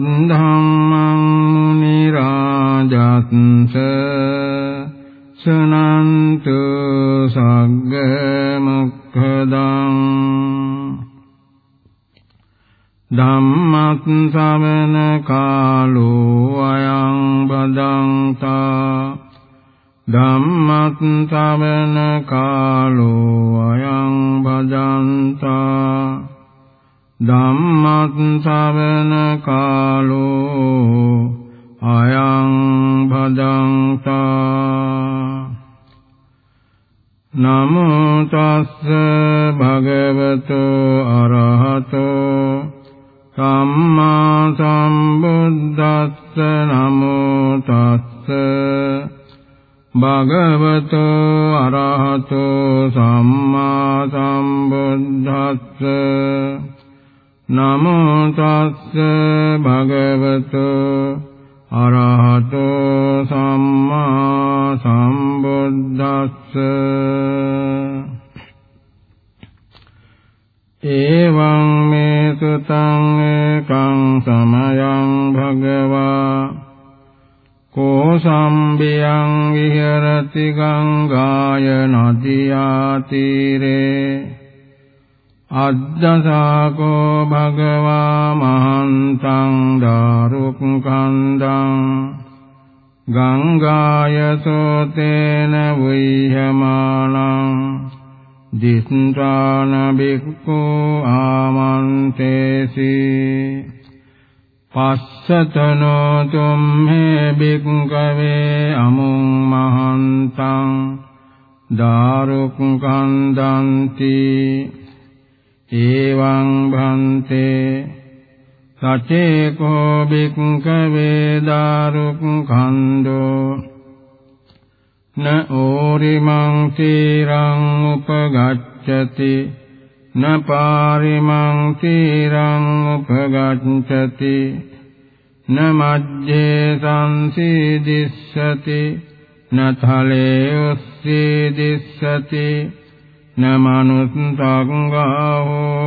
ධම්මං මුනි රාජස්ස සනන්තු සග්ග මොක්ඛදං ධම්මත් සමන කාලෝ අයං බදන්තා ධම්මත් සමන කාලෝ අයං බදන්තා ධම්මත් සමන කාලෝ අයං භදංතා නමෝ තස්ස භගවතු අරහතෝ සම්මා සම්බුද්දස්ස නමෝ තස්ස භගවතු අරහතෝ සම්මා සම්බුද්දස්ස නමෝ තස්ස භගවතු අරහතෝ සම්මා සම්බුද්දස්ස එවං මේ සුතං ඒකං සමයං භගවා කෝසම්බියං විහෙරති ගංගාය නදියා තීරේ අද්දසාකෝ භගවා මහන්තං දාරුක්ඛන්දං ගංගායසෝතේන වෛහමානං දිස්ත්‍රාන බික්ඛු ආමන්තේසි පස්සතනෝ තුම්හේ බික්ඛවේ අමුං මහන්තං දාරුක්ඛන්දන්ති එවං භන්තේ සචේකෝ බික්ඛවේ දාරුක්ඛන්தோ න ඕරිමං තීරං උපගච්ඡති න පාරිමං තීරං උපගච්ඡති න මජ්ජේ සංසීදිස්සති න තලේ උස්සීදිස්සති නමනුස්සංගාහෝ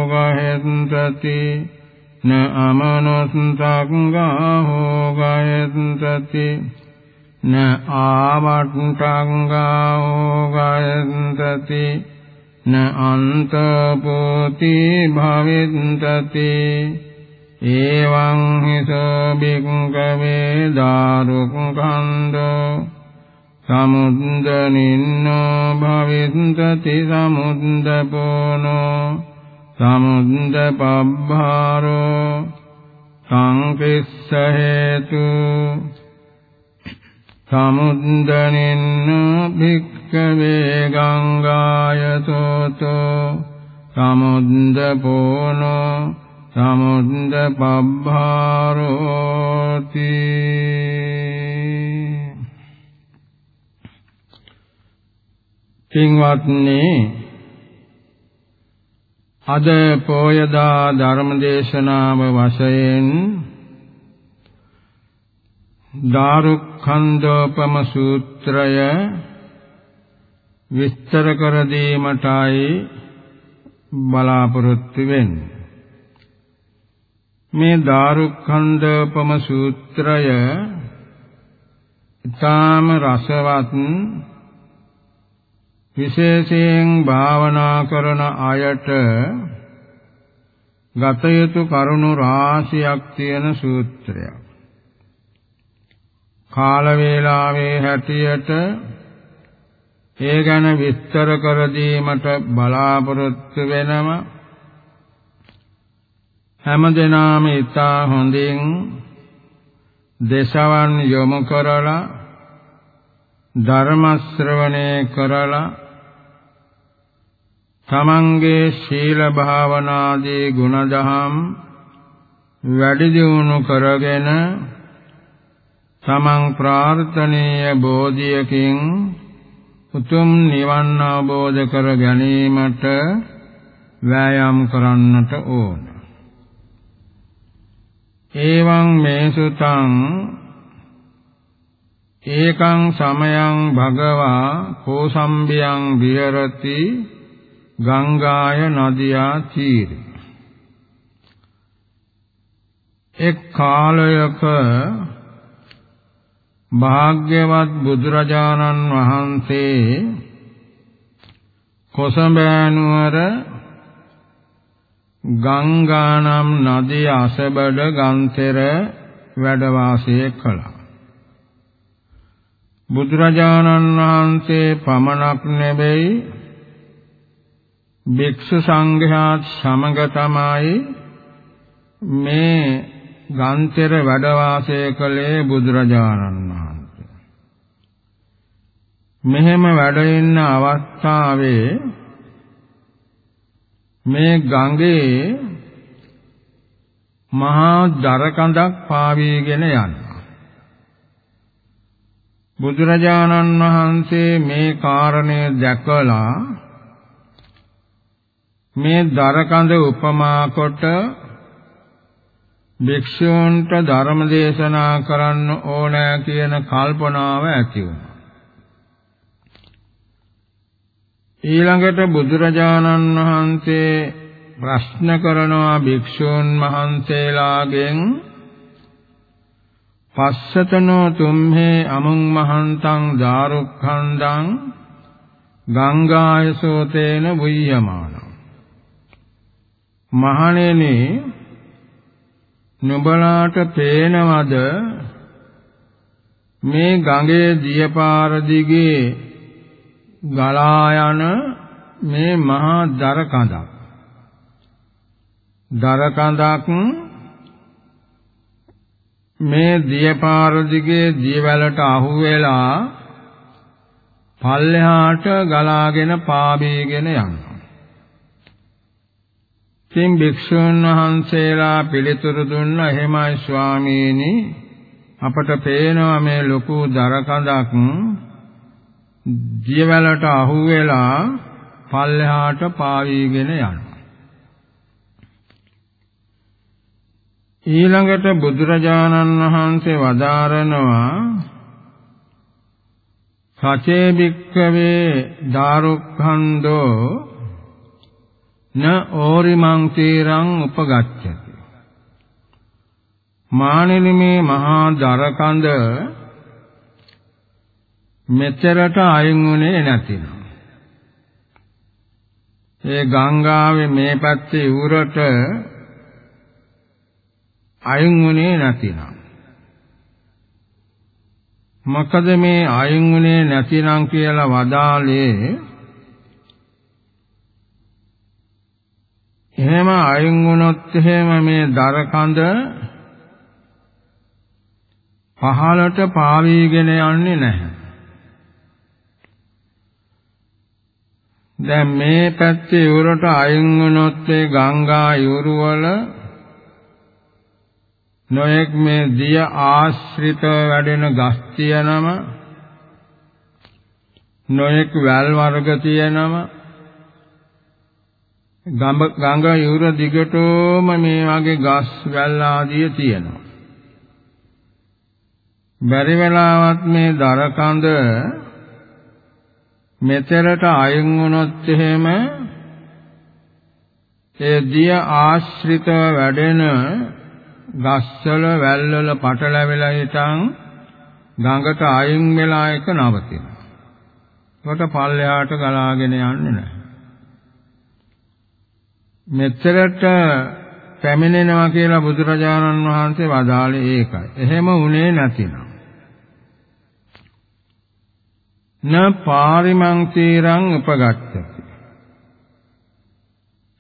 ගහෙන්තති න අමනුස්සංගාහෝ ගහෙන්තති න ආවට්ටංගාහෝ ගහෙන්තති න අන්තපෝති භවෙන්තති එවං හිසෝ බික්කවේ දාරුක්ඛන්தோ සමුද්දනින්නෝ භවින්තති සමුද්දපෝනෝ සමුද්ද පබ්බාරෝ සංකිස්ස හේතු සමුද්දනින්නෝ භික්ඛවේ ගංගායතෝතෝ සමුද්දපෝනෝ සමුද්ද පින්වත්නි අද පෝයදා ධර්මදේශනාව වශයෙන් දාරුක්ඛන්දෝපම සූත්‍රය විස්තර කර දීමටයි බලාපොරොත්තු වෙන්නේ. මේ දාරුක්ඛන්දෝපම සූත්‍රය ඊටාම රසවත් විශේෂයෙන් භාවනා කරන අයට ගත යුතු කරුණු රාශියක් තියෙන සූත්‍රයක්. කාල වේලාවේ හැටියට ඒ ගැන විස්තර කර දීමට බලාපොරොත්තු වෙනම හැමදෙනාම ඊතා හොඳින් දේශවන් යොමු කරලා ධර්ම ශ්‍රවණය කරලා තමන්ගේ ශීල භාවනාදී ගුණදහම් වැඩි දියුණු කරගෙන තමන් ප්‍රාර්ථනීය බෝධියකින් උතුම් නිවන් අවබෝධ කර ගැනීමට වෑයම් කරන්නට ඕන. ඒවං මේසුතං ඒකං සමයං භගවා කෝසම්බියං විහෙරති ගංගාය නදියා තීරේ එක් කාලයක භාග්‍යවත් බුදුරජාණන් වහන්සේ කොසඹෑනුවර ගංගානම් නදී අසබඩ ගන්තර වැඩ වාසය කළා. බුදුරජාණන් වහන්සේ පමණක් නෙවෙයි භික්ෂු සංඝයාත් සමග තමයි මේ ගන්තර වැඩ වාසය කළේ බුදුරජාණන් වහන්සේ. මෙහෙම වැඩ ඉන්න අවස්ථාවේ මේ ගඟේ මහා දරකඳක් පාවීගෙන යනවා. බුදුරජාණන් වහන්සේ මේ කාරණය දැකලා මේ දරකඳ උපමා කොට භික්ෂූන්ට ධර්ම දේශනා කරන්න ඕනෑ කියන කල්පනාව ඇති වුණා. ඊළඟට බුදුරජාණන් වහන්සේ ප්‍රශ්න කරනවා භික්ෂූන් වහන්සේලාගෙන් පස්සතනෝ තුම්හේ අමුං මහන්තං දාරුක්ඛන්දං ගංගායසෝතේන වුය්‍යමාන මහණෙනි නුඹලාට පේනවද මේ ගඟේ දියපාර දිගේ ගලා යන මේ මහා දර කඳක්? දර කඳක් මේ දියපාර දිගේ දියවැලට අහු වෙලා පල්ලෙහාට ගලාගෙන පාබීගෙන යනවා. ඉතින් භික්ෂුන් වහන්සේලා පිළිතුරු දුන්න එහෙමයි ස්වාමීනි අපට පේනවා මේ ලොකු දරකඳක් දියවැලට අහු වෙලා පල්ලෙහාට පාවීගෙන යනවා. ඊළඟට බුදුරජාණන් වහන්සේ වදාරනවා සචේ භික්ඛවේ දාරුක්ඛන්தோ න ඕරිමං තීරං උපගච්ඡති. මානෙනි මේ මහා දරකඳ මෙතරට අයින් උනේ නැතිනම්. ඒ ගංගාවේ මේ පැත්තේ උරට අයින් උනේ නැතිනම්. මොකද මේ අයින් උනේ නැතිනම් කියලා වදාලේ එහෙම අයින් වුණොත් එහෙම මේ දර කඳ පහළට පාවීගෙන යන්නේ නැහැ. දැන් මේ පැත්තේ උරට අයින් වුණොත් ඒ ගංගා යුරු වල නොයෙක් මේ දිය ආශ්‍රිත වැඩෙන ගස් තියෙනම නොයෙක් වැල් වර්ග තියෙනම ගඟ යුර දිගටම මේ වගේ ගස් වැල් ආදිය තියෙනවා. බැරි වෙලාවත් මේ දරකඳ මෙතරට අයින් වුණොත් එහෙම ඒ දිය ආශ්‍රිත වැඩෙන ගස්වල වැල්වල පටලැවිලා හිටන් ගඟට අයින් වෙලා එක නවතිනවා. කොට පල්ලෙහාට ගලාගෙන යන්නේ නැහැ. මෙතරට පැමිණෙනවා කියලා බුදුරජාණන් වහන්සේ වදාළේ ඒකයි. එහෙම උනේ නැතිනම්. න පාරිමං තීරං උපගච්ඡති.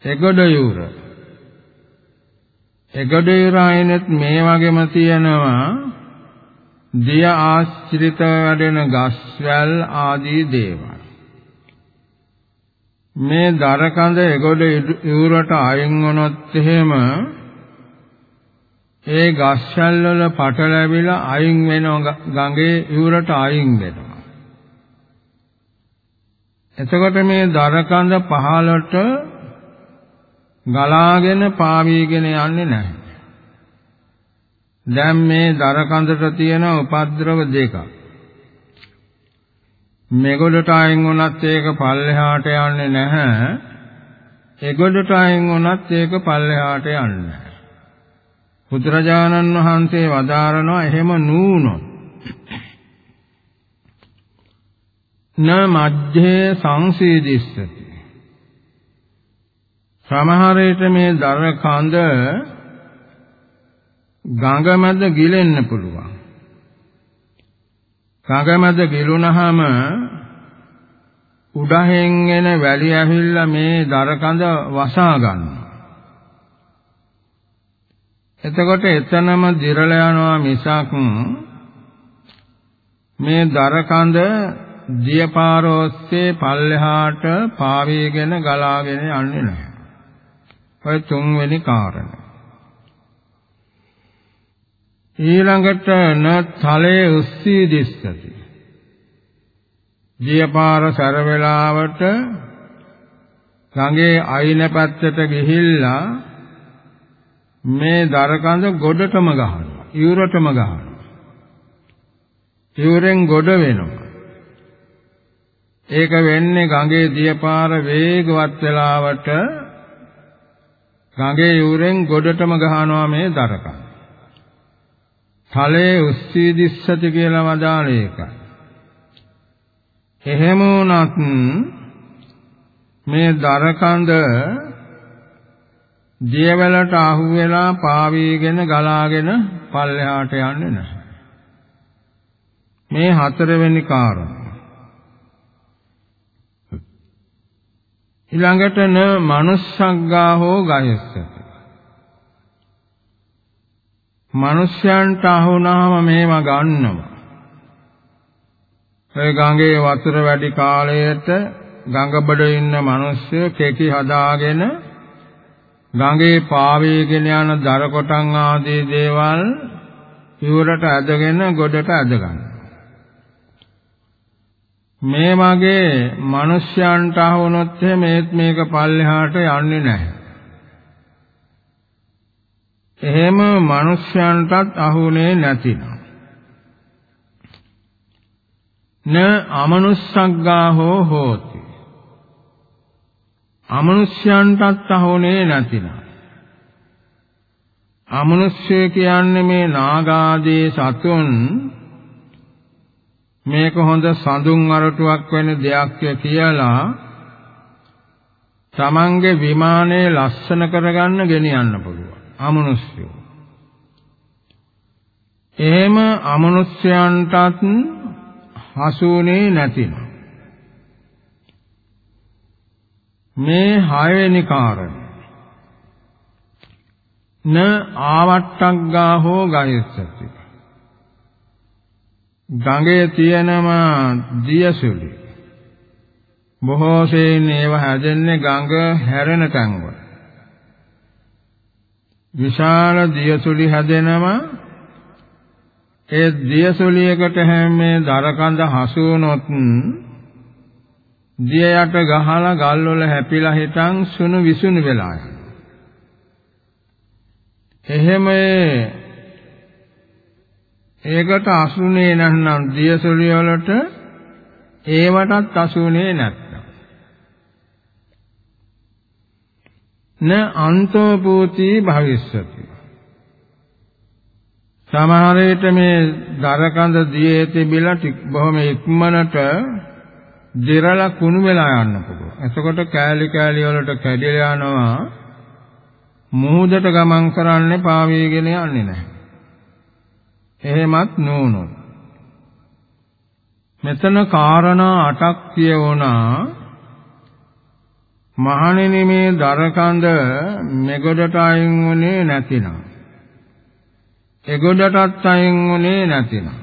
එගොඩ යූර. එගොඩ යූරයිනෙත් මේ වගේම තියෙනවා දිය ආශ්‍රිත වැඩෙන ගස්වැල් ආදී දේවල්. මේ දරකඳ එගොඩ යූරට අයින් වුණොත් එහෙම ඒ ගස්වැල් වල පටලැවිලා අයින් වෙන ගඟේ යූරට අයින් වෙනවා. එතකොට මේ දරකඳ පහළට ගලාගෙන පාවීගෙන යන්නේ නැහැ. දැන් මේ දරකඳට තියෙන උපද්‍රව දෙකක්. මෙගොඩට අයින් වුණත් ඒක පල්ලෙහාට යන්නේ නැහැ. එගොඩට අයින් වුණත් ඒක පල්ලෙහාට යන්නේ නැහැ. බුදුරජාණන් වහන්සේ වදාරනවා එහෙම නූනොත් න මධ්‍යේ සංසීදිස්සති සමහර විට මේ දර කඳ ගඟ මැද ගිලෙන්න පුළුවන් ගඟ මැද ගිලුණාම උඩහෙන් එන වැලි ඇවිල්ලා මේ දර කඳ වසා ගන්නවා එතකොට එතනම දිරලා යනවා මිසක් මේ දර කඳ දියපාර ඔස්සේ පල්ලෙහාට පාවීගෙන ගලාගෙන යන්නේ නැහැ. ඔය තුන්වෙනි කාරණය. ඊළඟට න තලයේ උස්සී දිස්සති. දියපාර සැර වේලාවට ගඟේ අයින පැත්තට ගිහිල්ලා මේ දරකඳ ගොඩටම ගහනවා. ඉවුරටම ගහනවා. ඉවුරෙන් ගොඩ වෙනවා. ඒක වෙන්නේ ගඟේ දියපාර වේගවත් වෙලාවට ගඟේ යූරෙන් ගොඩටම ගහනවා මේ දරකන්. තලයේ උස්සී දිස්සති කියලා වදාළ එකයි. එහෙම වුණත් මේ දරකඳ දියවලට අහු වෙලා පාවීගෙන ගලාගෙන පල්ලෙහාට යන්නේ නැහැ. මේ හතරවෙනි කාරණා ඊළඟට න මනුස්සග්ගා හෝ ගයස්සති. මිනිස්යන්ට අහුනහම මේව ගන්නවා. ඒ ගඟේ වතුර වැඩි කාලයට ගඟබඩ ඉන්න මිනිස්සු කෙකි හදාගෙන ගඟේ පාවේගෙන යන දර කොටන් ආදී දේවල් ඉවරට ඇදගෙන ගොඩට ඇද ගන්නවා. මේ වගේ මිනිස්යන්ට අහුනොත් මේත් මේක පල්ලෙහාට යන්නේ නැහැ. එහෙම මිනිස්යන්ටත් අහුනේ නැතිනම්. න අමනුස්සග්ගා හෝ හෝති. අමනුෂ්‍යයන්ටත් අහුනේ නැතිනම්. අමනුෂ්‍ය කියන්නේ මේ නාගාදී සතුන් මේක හොඳ සඳුන් අරටුවක් වෙන දෙයක් කියලා තමන්ගේ විමානය ලස්සන කරගන්න ගෙනියන්න පුළුවන් අමනුෂ්‍යය. එහෙම අමනුෂ්‍යයන්ටත් හසුනේ නැතිනම් මේ හයවෙනි කාරණය න ආවට්ටග්ගා හෝ ගයස්සති ගඟේ තියෙනවා දියසුලි. බොහෝ සෙයින් ඒව හැදෙන්නේ ගඟ හැරෙන තැන්වල. විශාල දියසුලි හැදෙනවා ඒ දියසුලියකට හැමේ දරකඳ හසු වුනොත් දිය යට ගහලා ගල් වල හැපිලා හිටන් සුණු විසුණු වෙලා යනවා. එහෙම ඒකට අසුනේ නැත්නම් දියසොලිය වලට ඒවටත් අසුනේ නැත්නම් න අන්තෝ පූති භවිස්සති සමහර විට මේ දරකඳ දියේ තිබිලා බොහොම ඉක්මනට දිරලා කුණු වෙලා යන්න පුළුවන්. එතකොට කෑලි කෑලි වලට කැඩිලා යනවා. මුහුදට ගමන් කරන්නේ පාවීගෙන යන්නේ නැහැ. එහෙමත් නෝනොත් මෙතන කාරණා අටක් කියවුණා මහණෙනි මේ දරකඳ මෙගොඩට අයින් වුණේ නැතිනම්? එගොඩටත් අයින් වුණේ නැතිනම්?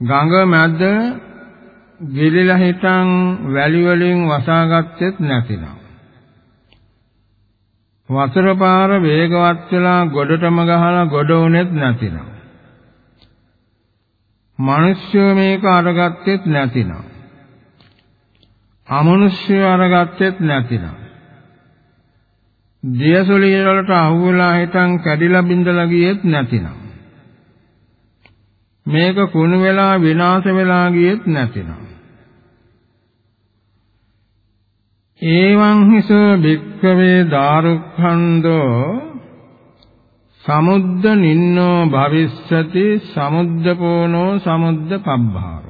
ගඟ මැද ගිලිලා හිටන් වැලි වලින් වසාගත්තෙත් නැතිනම්? වතුර පාර වේගවත් වෙලා ගොඩටම ගහලා ගොඩ උනේත් නැතිනම්? මිනිස්සු මේක අරගත්තෙත් නැතිනම්? අමනුෂ්‍ය අරගත්තෙත් නැතිනම්. දියසොලිය වලට අහුවෙලා හිටන් කැඩිලා බින්දලා ගියෙත් නැතිනම්. මේක කුණු වෙලා විනාශ වෙලා ගියෙත් නැතිනම්. ඒවං හිසෝ භික්ඛවේ දාරුක්ඛන්தோ සමුද්ද නින්නෝ භවිස්සති සමුද්දපෝනෝ සමුද්ද පබ්බාරෝ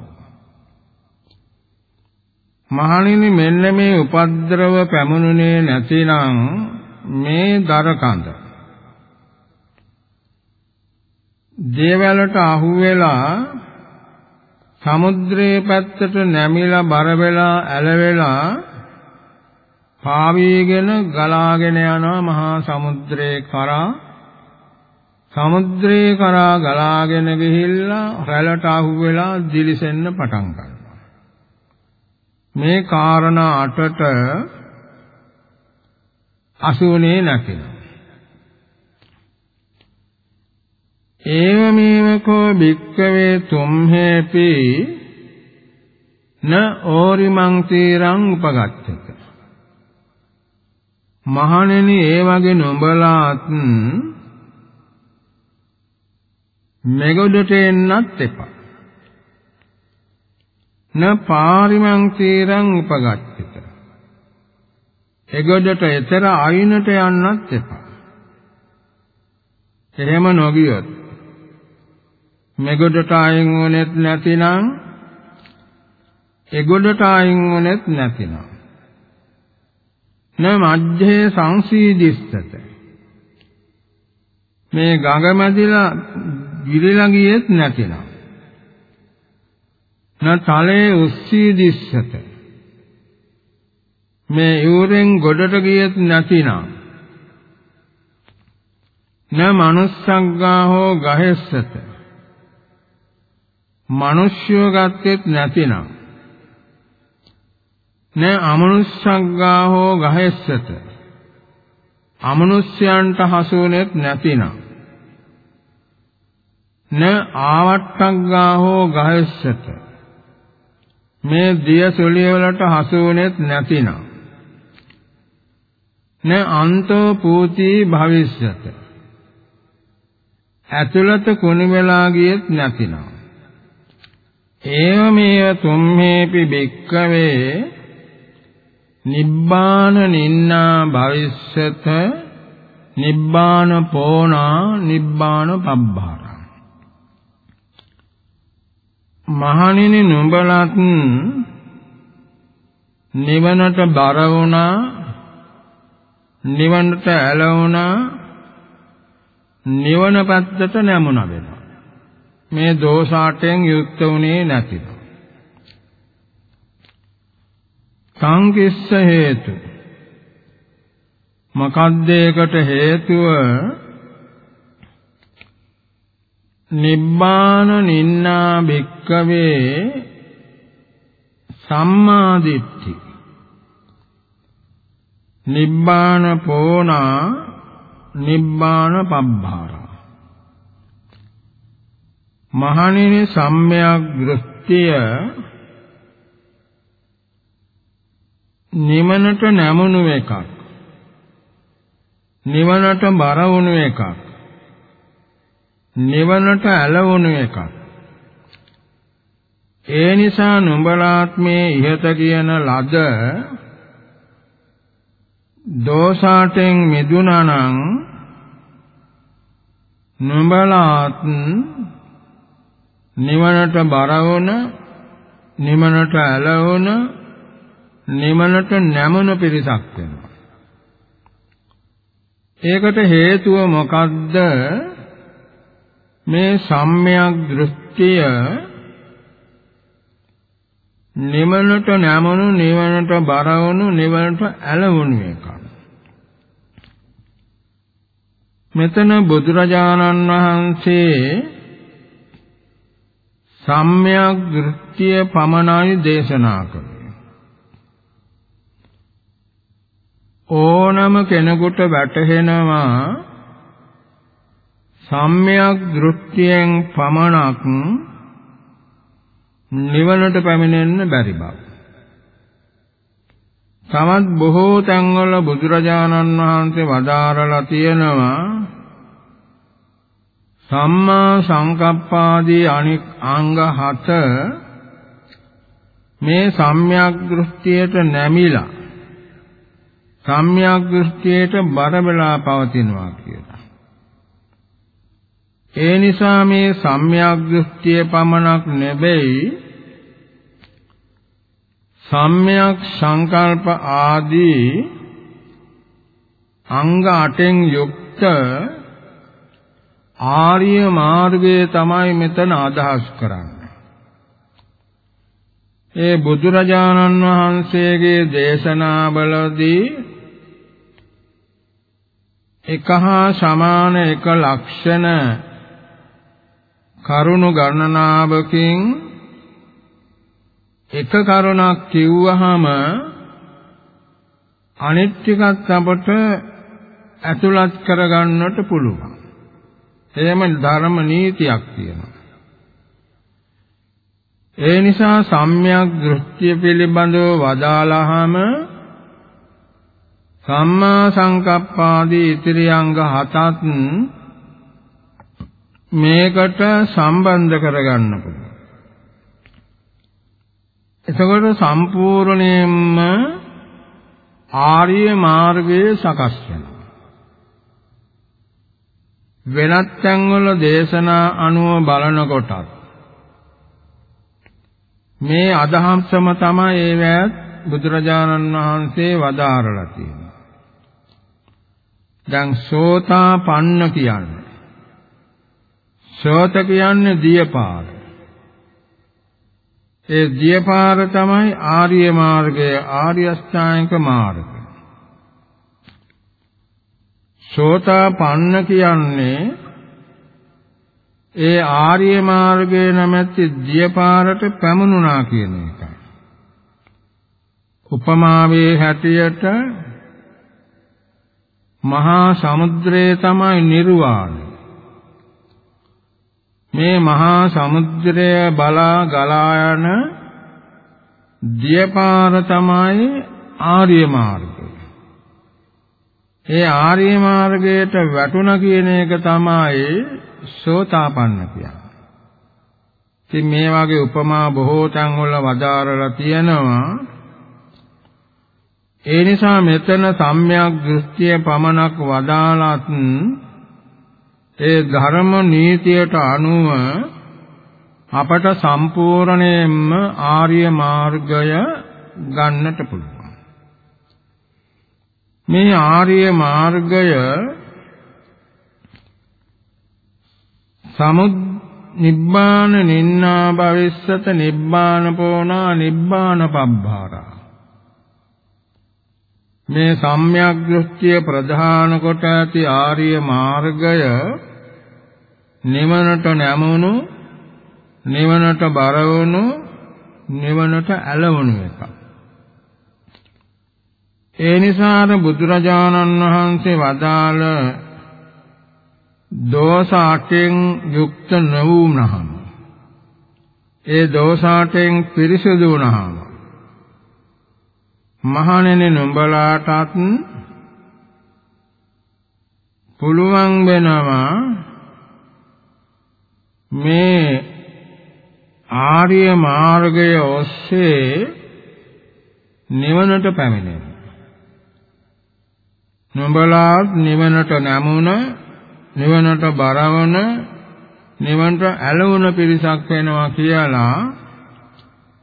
මහණෙනි මෙන්න මේ උපද්දරව පැමුණුනේ නැතිනම් මේ දරකඳ දේවලට අහුවෙලා සමුද්‍රයේ පැත්තට නැමිලා බර වෙලා ඇලවෙලා පාවීගෙන ගලාගෙන යනවා මහා සමුද්‍රේ කරා. සමුද්‍රේ කරා ගලාගෙන ගිහිල්ලා රැළට අහුවෙලා දිලිසෙන්න පටන් ගන්නවා. මේ කාරණා අටට අසුනේ නැතිනවා ඒවමේවකෝ භික්කවේ තුම්හෙපි න ඕරිමං තීරං උපගච්ඡත මහණෙනි ඒ වගේ නොබලාත් මෙගොඩට එන්නත් එපා. න පාරිමං තීරං උපගච්ඡිත. එගොඩට එතර අයිනට යන්නත් එපා. එහෙම නොගියොත් මෙගොඩට අයින් වුනේත් නැතිනම් එගොඩට අයින් වුනේත් නැතිනම් න මජ්ජේ සංසීදිස්සත මේ ගඟ මැදිලා ගිරිලා ගියෙත් නැතිනම් න තලේ උස්සීදිස්සත මේ යූරෙන් ගොඩට ගියෙත් නැතිනම්. න මනුස්සග්ගා හෝ ගහෙස්සත. මිනිස්යෝ ගත්තෙත් නැතිනම්. න අමනුෂ්‍යග්ගා හෝ ගහෙස්සත. අමනුෂ්‍යයන්ට හසුුනෙත් නැතිනම්. න ආවට්ටග්ගා හෝ ගහෙස්සත. මේ දිය සුලිය වලට හසුුනෙත් නැතිනම්. න අන්තෝ පූති භවිෂ්‍යත. ඇතුළත කුණු වෙලා ගියෙත් නැතිනම්. ඒවමේව තුම්හේපි බික්කවේ නිබ්බාන නින්නා භවිස්සත නිබ්බාන පෝනා නිබ්බාන පබ්බාරා මහණෙනි නුඹලත් නිවනට බර වුණා නිවනට ඇල වුණා නිවන පැත්තට නැමුණ වෙනවා. මේ දෝෂාටෙන් යුක්ත වුණේ නැතිව. සංකිස්ස හේතු. මොකද්ද ඒකට හේතුව? නිබ්බාන නින්නා භික්කවේ සම්මාදිට්ඨි. නිබ්බාන පෝනා නිබ්බාන පබ්බාරා. මහණෙනි සම්මයක් දෘෂ්ටිය නිවනට නැමුණු එකක්. නිවනට බර වුණු එකක්. නිවනට ඇලවුණු එකක් ඒ නිසා නුඹලාත්මේ ඉහත කියන ලද දෝෂාටෙන් මිදුණා නම් නුඹලාත් නිවනට බර වුණ නිවනට ඇලවුණ නිමනට නැමන පිරිසක් වෙනවා. ඒකට හේතුව මොකද්ද? මේ සම්මයක් දෘෂ්ටිය නිවනට නැමනු නිවනට බරවනු නිවනට ඇලවුණු එක. මෙතන බුදුරජාණන් වහන්සේ සම්මයක් දෘෂ්ටිය පමණයි දේශනා කළේ. ඕනම කෙනෙකුට වැටහෙනවා සම්මයක් දෘෂ්ටියෙන් පමණක් නිවනට පැමිණෙන්න බැරි බව. තමත් බොහෝ තැන්වල බුදුරජාණන් වහන්සේ වදාරලා තියෙනවා සම්මා සංකප්පාදී අනික් අංග 7 මේ සම්‍යක් දෘෂ්ටියට නැමිලා සම්‍යක් දෘෂ්ටියට බර වෙලා පවතිනවා කියලා. ඒ නිසා මේ සම්‍යක් දෘෂ්ටිය පමණක් නෙවෙයි සම්‍යක් සංකල්ප ආදී අංග 8න් යුක්ත ආර්ය මාර්ගය තමයි මෙතන අදහස් කරන්නේ. ඒ බුදුරජාණන් වහන්සේගේ දේශනාවලදී එක හා සමාන එක ලක්ෂණ කරුණු ගණනාවකින් එක කරුණක් කිව්වහම අනිත් ටිකත් අපට ඇතුළත් කරගන්නට පුළුවන්. එහෙම ධර්ම නීතියක් තියෙනවා. ඒ නිසා සම්‍යක් දෘෂ්ටිය පිළිබඳව වදාළාම සම්මා සංකප්පාදී ඉතිරි අංග හතත් මේකට සම්බන්ධ කරගන්න පුළුවන්. එතකොට සම්පූර්ණයෙන්ම ආර්ය මාර්ගයේ සකස් වෙනවා. වෙනත් තැන්වල දේශනා අනුව බලනකොටත් මේ අදහම්සම තමයි ඒවැත් බුදුරජාණන් වහන්සේ වදාරලා තියෙන්නේ. දැන් සෝතාපන්න කියන්නේ සෝත කියන්නේ දියපාර. ඒ දියපාර තමයි ආර්ය මාර්ගය ආර්ය අෂ්ටාංගික මාර්ගය. සෝතාපන්න කියන්නේ ඒ ආර්ය මාර්ගයේ නැමැති දියපාරට පැමුණුනා කියන එකයි. උපමාවේ හැටියට මහා සමුද්‍රය තමයි නිර්වාණය. මේ මහා සමුද්‍රය බලා ගලා යන දියපාර තමයි ආර්ය මාර්ගය. ඒ ආර්ය මාර්ගයට වැටුණ කියන එක තමයි සෝතාපන්න කියන්නේ. ඉතින් මේ වගේ උපමා බොහෝ තැන් වල වදාරලා තියෙනවා. ඒ නිසා මෙතන සම්‍යක් දෘෂ්ටිය පමණක් වදාළත් ඒ ධර්ම නීතියට අනුව අපට සම්පූර්ණයෙන්ම ආර්ය මාර්ගය ගන්නට පුළුවන්. මේ ආර්ය මාර්ගය සමුද් නිබ්බාන නින්නා භවිස්සත නිබ්බාන පෝනා නිබ්බාන පබ්බාරා මේ සම්‍යක් දෘෂ්ටිය ප්‍රධාන කොට ඇති ආර්ය මාර්ගය නිවනට නැමුණු නිවනට බරවුණු නිවනට ඇලවුණු එකක්. ඒ නිසා බුදුරජාණන් වහන්සේ වදාළ දෝෂ අටෙන් යුක්ත නොවුනහම ඒ දෝෂ අටෙන් පිරිසිදු වුණහම මහණෙනි නුඹලාටත් පුළුවන් වෙනවා මේ ආර්ය මාර්ගය ඔස්සේ නිවනට පැමිණෙන්න. නුඹලාත් නිවනට නැමුණ නිවනට බරවන නිවනට ඇලවුන පිරිසක් වෙනවා කියලා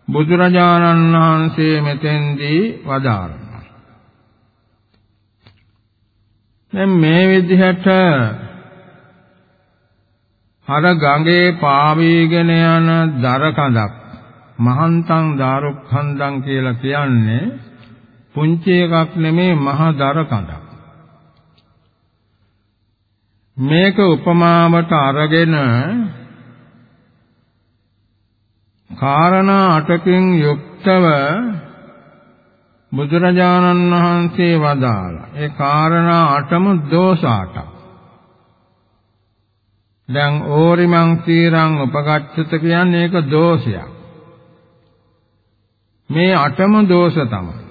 බුදුරජාණන් වහන්සේ මෙතෙන්දී වදාරනවා. දැන් මේ විදිහට අර ගඟේ පාවීගෙන යන දර කඳක් මහන්තං දාරුක්ඛන්දං කියලා කියන්නේ පුංචි එකක් නෙමේ මහ දර කඳක්. මේක උපමාවට අරගෙන කාරණා අටකින් යුක්තව බුදුරජාණන් වහන්සේ වදාලා ඒ කාරණා අටම දෝෂ අටක්. දැන් ඕරිමං සීරං උපගච්ඡත කියන්නේ ඒක දෝෂයක්. මේ අටම දෝෂ තමයි.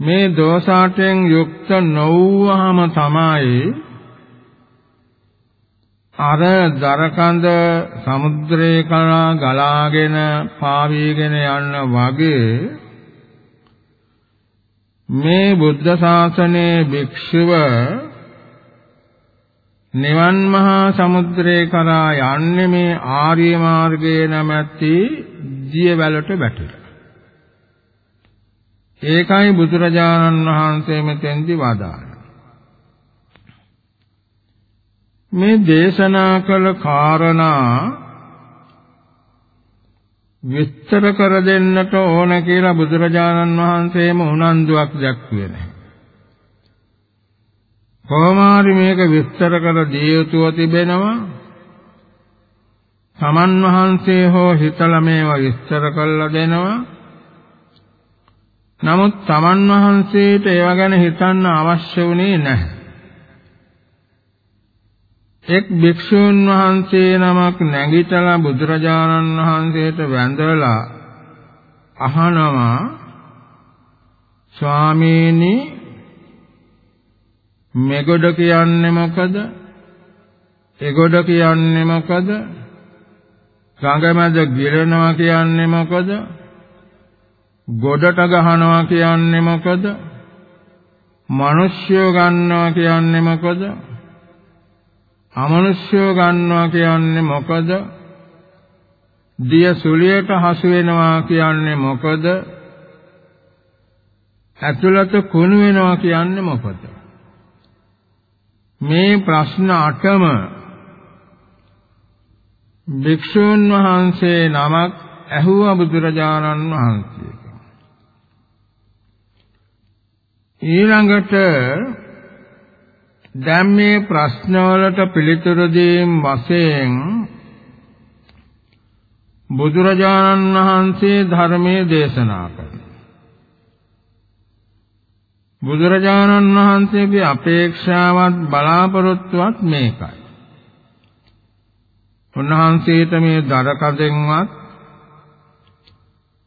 මේ දෝෂාටෙන් යුක්ත නොවුවහම තමයි අර දරකඳ සමුද්‍රේ කලා ගලාගෙන පාවීගෙන යන්න වගේ මේ බුද්ධ ශාසනයේ භික්ෂුව නිවන් මහා සමුද්‍රේ කරා යන්නේ මේ ආර්ය මාර්ගයේ නැමැති දියවැලට වැටිලා. ඒකයි බුදුරජාණන් වහන්සේ මෙතෙන්දි වදාළේ. මේ දේශනා කළ කාරණා විස්තර කර දෙන්නට ඕන කියලා බුදුරජාණන් වහන්සේම උනන්දුවක් දැක්ුවේ නැහැ. කොහොමාරි මේක විස්තර කර දිය යුතුව තිබෙනවා. සමන් වහන්සේ හෝ හිතලා මේවා විස්තර කරලා දෙනවා. නමුත් සමන් වහන්සේට ඒව ගැන හිතන්න අවශ්‍ය වුණේ නැහැ. එක් භික්ෂූන් වහන්සේ නමක් නැගිටලා බුදුරජාණන් වහන්සේට වැඳලා අහනවා ස්වාමීනි මෙගොඩ කියන්නේ මොකද? එගොඩ කියන්නේ මොකද? ගඟමැද ගිරනවා කියන්නේ මොකද? ගොඩට ගහනවා කියන්නේ මොකද? මිනිස්සු ගන්නවා කියන්නේ මොකද? අමනුෂ්‍යව ගන්නවා කියන්නේ මොකද? දිය සුලියට හසු වෙනවා කියන්නේ මොකද? ඇතුළත කුණු වෙනවා කියන්නේ මොකද? මේ ප්‍රශ්න අටම භික්ෂුන් වහන්සේ නමක් ඇහුවා බුදුරජාණන් වහන්සේට. ඊළඟට දැන් මේ ප්‍රශ්නවලට පිළිතුරු දීම් වශයෙන් බුදුරජාණන් වහන්සේ ධර්මයේ දේශනා කළා. බුදුරජාණන් වහන්සේගේ අපේක්ෂාවත් බලාපොරොත්තුවත් මේකයි. උන්වහන්සේට මේ දරකඳෙන්වත්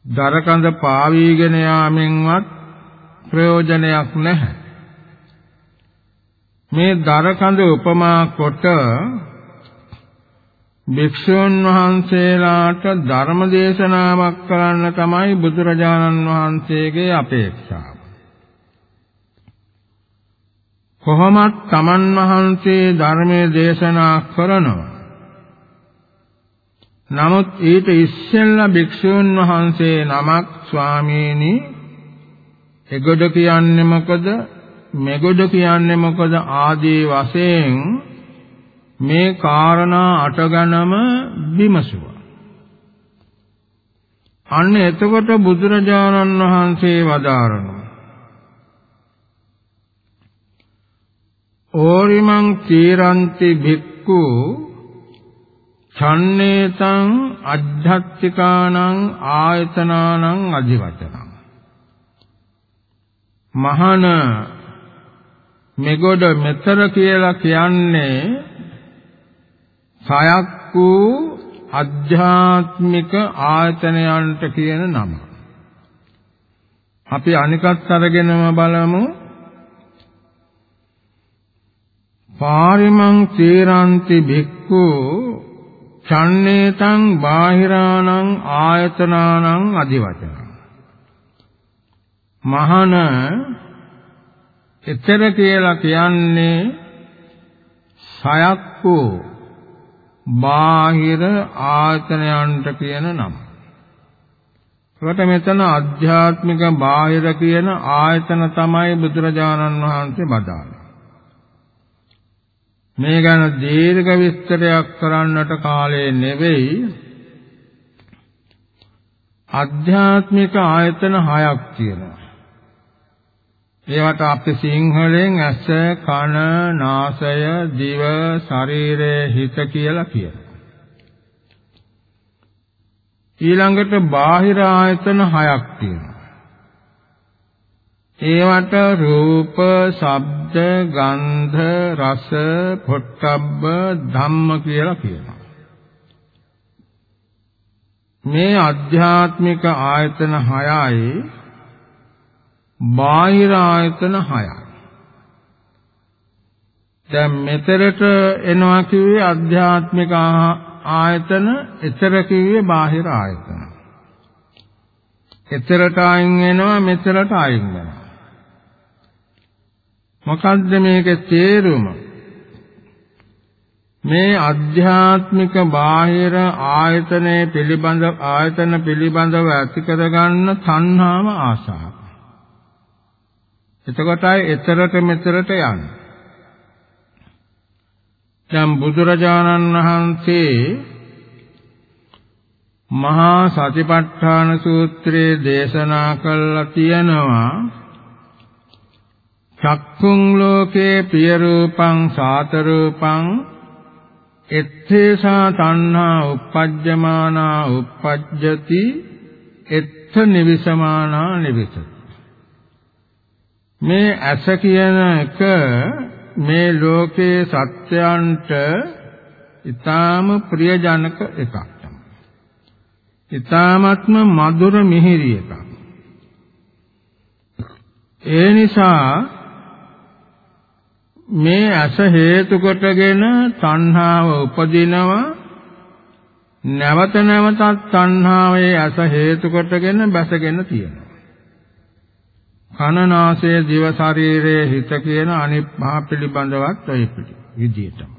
දරකඳ පාවීගෙන යාමෙන්වත් ප්‍රයෝජනයක් නැහැ. මේ දරකඳ උපමා කොට භික්ෂුන් වහන්සේලාට ධර්ම දේශනාවක් කරන්න තමයි බුදුරජාණන් වහන්සේගේ අපේක්ෂාව. කොහොමත් තමන් වහන්සේ ධර්මයේ දේශනා කරනවා. නමුත් ඊට ඉස්සෙල්ලා භික්ෂුන් වහන්සේ නමක් ස්වාමීනි එගොඩ කියන්නේ මොකද මෙගොඩ කියන්නේ මොකද ආදී වශයෙන් මේ කාරණා අටගණම විමසුවා. අන්න එතකොට බුදුරජාණන් වහන්සේ වදාරනවා. ඕරිමං තීරන්ති භික්ඛු ඡන්නේතං අද්ධත්තිකානං ආයතනානං අධිවචනං මහන මෙගොඩ මෙතර කියලා කියන්නේ සයක් වූ අධ්‍යාත්මික ආයතනයන්ට කියන නම. අපි අනිකත් අරගෙනම බලමු. පාරිමං තීරන්ති භික්ඛු චන්නේතං බාහිරාණං ආයතනානං අදිවචන. මහන එතර කියලා කියන්නේ සයක් වූ බාහිර ආයතනයන්ට කියන නම. ඒකට මෙතන අධ්‍යාත්මික බාහිර කියන ආයතන තමයි බුදුරජාණන් වහන්සේ බදාන්නේ. මේ ගැන දීර්ඝ විස්තරයක් කරන්නට කාලය නෙවෙයි. අධ්‍යාත්මික ආයතන හයක් තියෙනවා. ඒවට අපි සිංහලෙන් ඇස කන නාසය දිව ශරීරය හිත කියලා කියනවා. ඊළඟට බාහිර ආයතන හයක් තියෙනවා. ඒවට රූප ශබ්ද ගන්ධ රස පොට්ටබ්බ ධම්ම කියලා කියනවා. මේ ආධ්‍යාත්මික ආයතන හයයි බාහිර ආයතන 6යි. දැන් මෙතරට එනවා කිව්වේ අධ්‍යාත්මික ආයතන, ඊතර කිව්වේ බාහිර ආයතන. ඊතරට අයින් වෙනවා, මෙතරට අයින් වෙනවා. මොකද්ද මේකේ තේරුම? මේ අධ්‍යාත්මික බාහිර ආයතනයේ පිළිබඳ ආයතන පිළිබඳව ඇති කරගන්න තණ්හාව ආශාව. එතකොටයි එතරට මෙතරට යන්නේ. දැන් බුදුරජාණන් වහන්සේ මහා සතිපට්ඨාන සූත්‍රයේ දේශනා කළා තියෙනවා චක්කුං ලෝකේ පිය රූපං සාත රූපං එත්තේසා තණ්හා uppajjamaana uppajjati එත්ත නිවිසමානා නිවිසති මේ ඇස කියන එක මේ ලෝකේ සත්‍යයන්ට ඊටාම ප්‍රියජනක එකක් තමයි. ඊටාමත්ම මధుර මිහිරි එකක්. ඒ නිසා මේ ඇස හේතු කොටගෙන තණ්හාව උපදිනවා නැවත නැවතත් තණ්හාවේ ඇස හේතු කොටගෙන බැසගෙන තියෙනවා කනනාසය දිව ශරීරයේ හිත කියන අනිත් මහ පිළිබඳවත් ඔය විදිහටම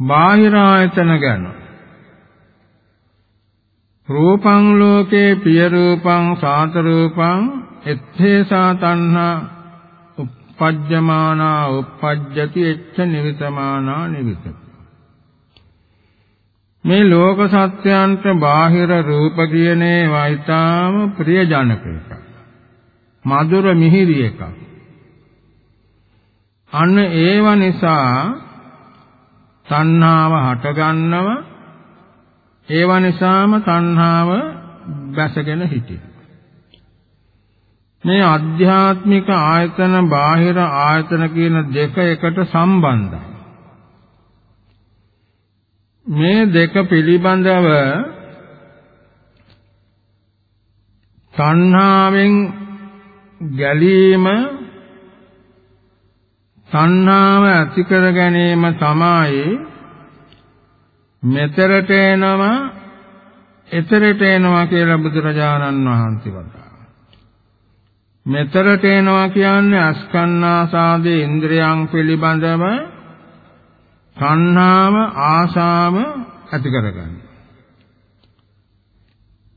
බාහිර ආයතන ගැන. රූපං ලෝකේ පිය රූපං සාත රූපං එත්තේසා තණ්හා uppajjamaana uppajjati එච්ච නිවිතමානා නිවිතති. මේ ලෝක සත්‍යයන්ට බාහිර රූප කියන ඒවා ඊටාම ප්‍රියජනක එකක්. මధుර මිහිරි එකක්. අන්න ඒව නිසා තණ්හාව හටගන්නව ඒව නිසාම තණ්හාව බැසගෙන හිටිනවා. මේ අධ්‍යාත්මික ආයතන බාහිර ආයතන කියන දෙක එකට සම්බන්ධයි. මේ දෙක පිළිබඳව තණ්හාවෙන් ගැලීම තණ්හාව ඇති කර ගැනීම තමයි මෙතරට එනවා එතරට එනවා කියලා බුදුරජාණන් වහන්සේ වදාළා. මෙතරට එනවා කියන්නේ අස්කන්නාසාදී ඉන්ද්‍රයන් පිළිබඳව තණ්හාව ආශාව ඇති කරගන්න.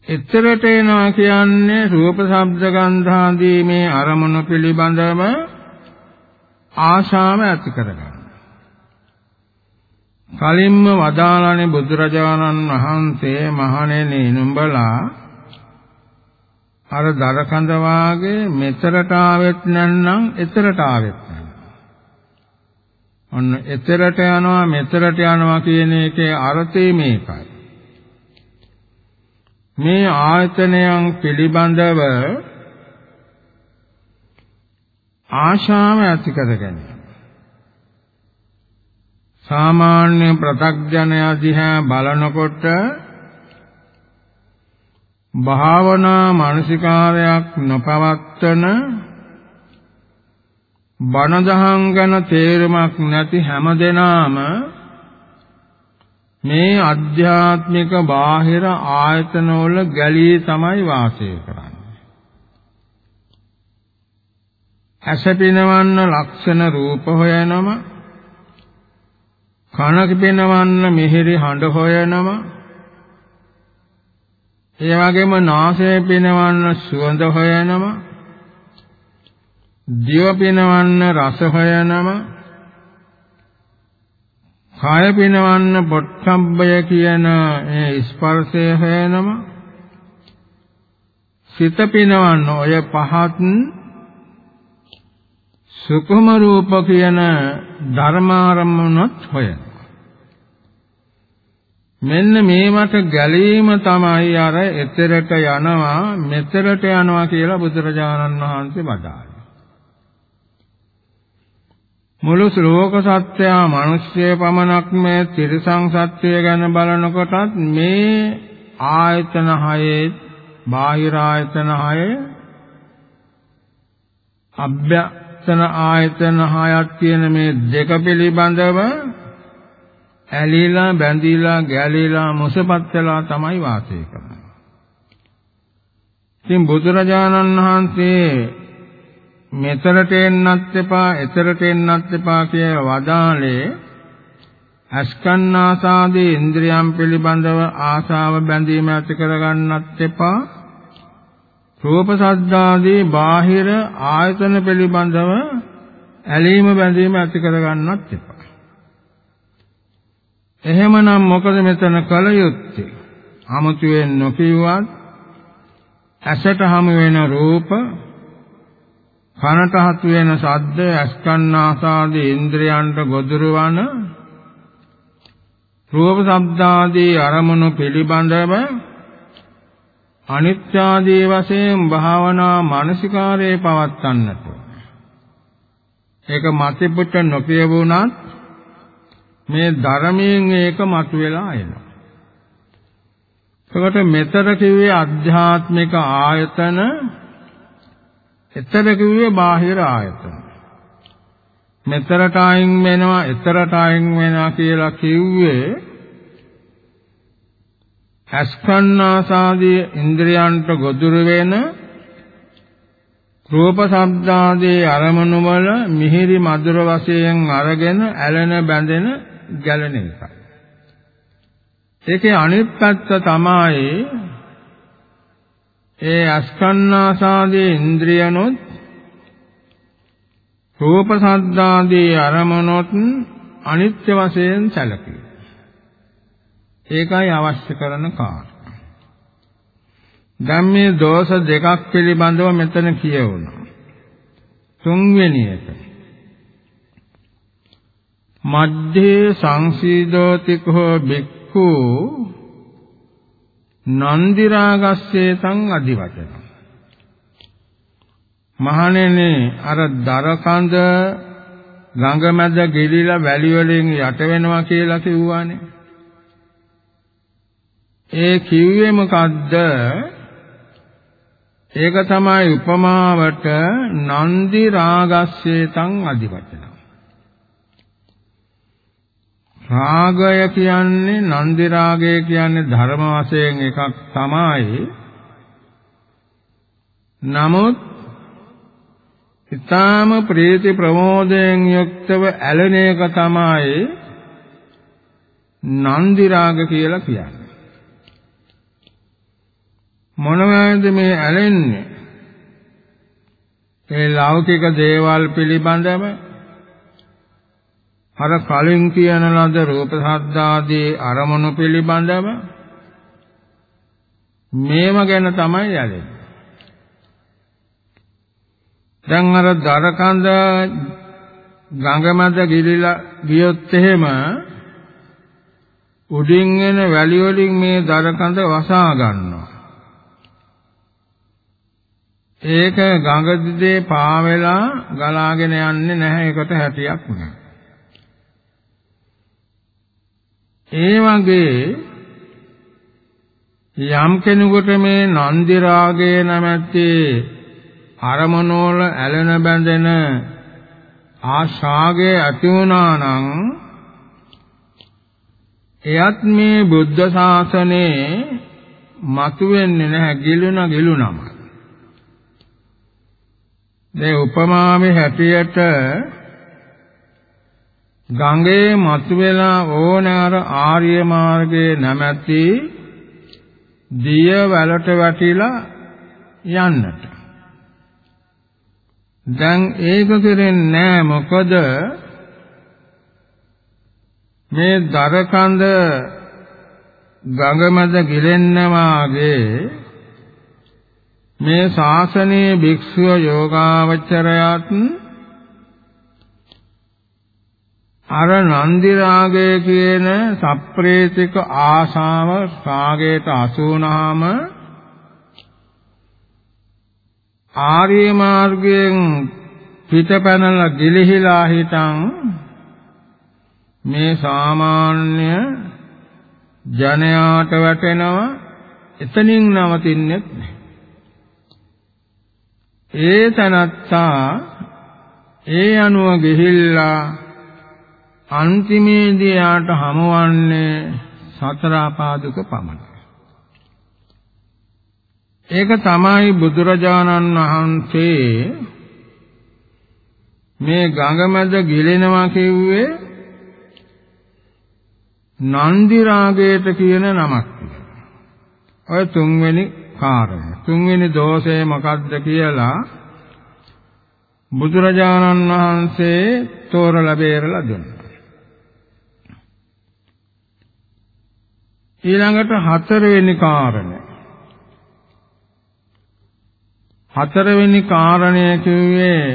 එතරට එනවා කියන්නේ රූප ශබ්ද ගන්ධ ආදී මේ අරමුණු පිළිබඳව ආශාව ඇති කරගන්න. කලින්ම වදාළනේ බුදුරජාණන් වහන්සේ මහණෙනි නුඹලා අර දරකඳ වාගේ මෙතරට ආවෙත් නැත්නම් එතරට ආවෙත් ඔන්න එතරට යනවා මෙතරට යනවා කියන එකේ අර්ථය මේකයි. මේ ආයතනයන් පිළිබඳව ආශාව ඇති කරගන්න. සාමාන්‍ය ප්‍රත්‍යඥය දිහා බලනකොට භාවනා මානසිකාරයක් නොපවත්තන බණ දහම් ගැන තේරුමක් නැති හැමදෙනාම මේ අධ්‍යාත්මික බාහිර ආයතනවල ගැලී තමයි වාසය කරන්නේ. ඇස පිනවන්න ලක්ෂණ රූප හොයනම කන පිනවන්න මිහිරි හඬ හොයනම ඒ වගේම නාසය පිනවන්න සුවඳ හොයනම දිව පිනවන්න රස හොයනම කාය පිනවන්න පොට්ටම්බය කියන ඒ ස්පර්ශය හොයනම සිත පිනවන්න ඔය පහත් සුකුම රූප කියන ධර්මාරම්මනොත් හොයන මෙන්න මේවට ගැලීම තමයි අර එතරට යනවා මෙතරට යනවා කියලා බුදුරජාණන් වහන්සේ වදාළා. මුළු ශ්ලෝක සත්‍යය මිනිස්ය පමණක් මේ තිරිසං සත්‍යය ගැන බලනකොටත් මේ ආයතන හයේ බාහිර ආයතන හයේ අභ්‍ය ආයත්තන ආයතන හයක් කියන මේ දෙක පිළිබඳව ඇලිලා බැඳිලා ගැලිලා මුසපත් වෙලා තමයි වාසය කරන්නේ. ඉතින් බුදුරජාණන් වහන්සේ මෙතරට එන්නත් එපා, එතරට එන්නත් එපා කියලා වදාළේ අස්කන්නාසාදී ඉන්ද්‍රියම් පිළිබඳව ආශාව බැඳීම ඇති කරගන්නත් එපා. රූප සද්දාදී බාහිර ආයතන පිළිබඳව ඇලීම බැඳීම ඇති කරගන්නත් එපා. එහෙමනම් මොකද මෙතන කල යුත්තේ? 아무තුවෙන් නොකියුවත් ඇසට හමු වෙන රූප කනට හසු වෙන ශබ්ද අස්කන්නාසාදී ඉන්ද්‍රයන්ට ගොදුරු වන රූප ශබ්දාදී අරමුණු පිළිබඳව අනිත්‍යාදී වශයෙන් භාවනා මානසිකාරයේ පවත්වන්නට ඒක මතිපුට නොකියවුණත් මේ ධර්මයෙන් ඒක මතුවලා එනවා. එතකොට මෙතර කිව්වේ අධ්‍යාත්මික ආයතන, එතර කිව්වේ බාහිර ආයතන. මෙතරට අයින් වෙනවා, එතරට අයින් වෙනවා කියලා කිව්වේ අස්කන්නාසාදී ඉන්ද්‍රයන්ට ගොදුරු වෙන රූප ශබ්දාදී අරමුණු වල මිහිරි මధుර වශයෙන් අරගෙන ඇලෙන බැඳෙන ගැලෙන එකයි. ඒකේ අනිත් පැත්ත තමයි ඒ අස්කන්නාසාදී ඉන්ද්‍රියනොත් රූප සද්දාදී අරමුණොත් අනිත්‍ය වශයෙන් සැලකේ. ඒකයි අවශ්‍ය කරන කාරණා. දැන් මේ දෝෂ දෙකක් පිළිබඳව මෙතන කියවුණා. තුන්වෙනි එක. මධ්‍යේ සංසීදෝතිකෝ බික්ඛු නන්දි රාගස්සේ තං අදිවචන. මහණෙනි අර දරකඳ ගඟ මැද ගිලිලා වැලි වලින් යට වෙනවා කියලා කිව්වානේ. ඒ කිව්වේ මොකද්ද? ඒක තමයි උපමාවට නන්දි රාගස්සේතං අධිවචන. රාගය කියන්නේ නන්දි රාගය කියන්නේ ධර්ම වශයෙන් එකක් තමයි. නමුත් ඊටාම ප්‍රීති ප්‍රමෝදයෙන් යුක්තව ඇලෙන එක තමයි නන්දි රාග කියලා කියන්නේ. මොනවද මේ ඇලෙන්නේ? ඒ ලෞකික දේවල් පිළිබඳව අර කලින් කියන ලද රූප ශබ්දාදී අරමුණු පිළිබඳව මේව ගැන තමයි ඇලෙන්නේ. දැන් අර දරකඳ ගඟ මැද ගිලිලා ගියොත් එහෙම උඩින් එන වැලි වලින් මේ දරකඳ වසා ගන්නවා. ඒක ගඟ දිගේ පා වෙලා ගලාගෙන යන්නේ නැහැ ඒකට හැටියක් නෑ. ඒ වගේ යම් කෙනෙකුට මේ නන්දි රාගය නැමැති අරමනෝල ඇලෙන බැඳෙන ආශාගය ඇති වුණා නම් එයත් මේ බුද්ධ ශාසනයේ මතුවෙන්නේ නැහැ ගිලුණ ගිලුණම මේ උපමාවේ හැටියට ගංගේ මතුවලා ඕනෑර ආර්ය මාර්ගයේ නැමැති දිය වලට වැටිලා යන්නට. දැන් ඒක කරෙන්නේ නැහැ මොකද මේ දරකඳ ගඟමැද ගිලෙන්න වාගේ මේ ශාසනයේ භික්ෂුව යෝගාවචරයත් අර නන්දි රාගය කියන සප්‍රේතික ආශාව රාගයට අසු වුණාම ආර්ය මාර්ගයෙන් පිටපැනලා ගිලිහිලා හිටන් මේ සාමාන්‍ය ජනයාට වැටෙනවා එතනින් නවතින්නේ නැහැ ඒ තනත්තා ඒ අනුව ගිහිල්ලා අන්තිමේදී යාට හමුවන්නේ සතර ආපාදුක පමණයි. ඒක තමයි බුදුරජාණන් වහන්සේ මේ ගඟමැද ගිලෙනවා කිව්වේ නන්දි රාගයට කියන නමක්. ඔය තුන්වෙනි කාරණය. තුන්වෙනි දෝෂය මොකක්ද කියලා බුදුරජාණන් වහන්සේ තෝරලා බේරලා දුන්නා. ඊළඟට හතරවෙනි කාරණය. හතරවෙනි කාරණය කිව්වේ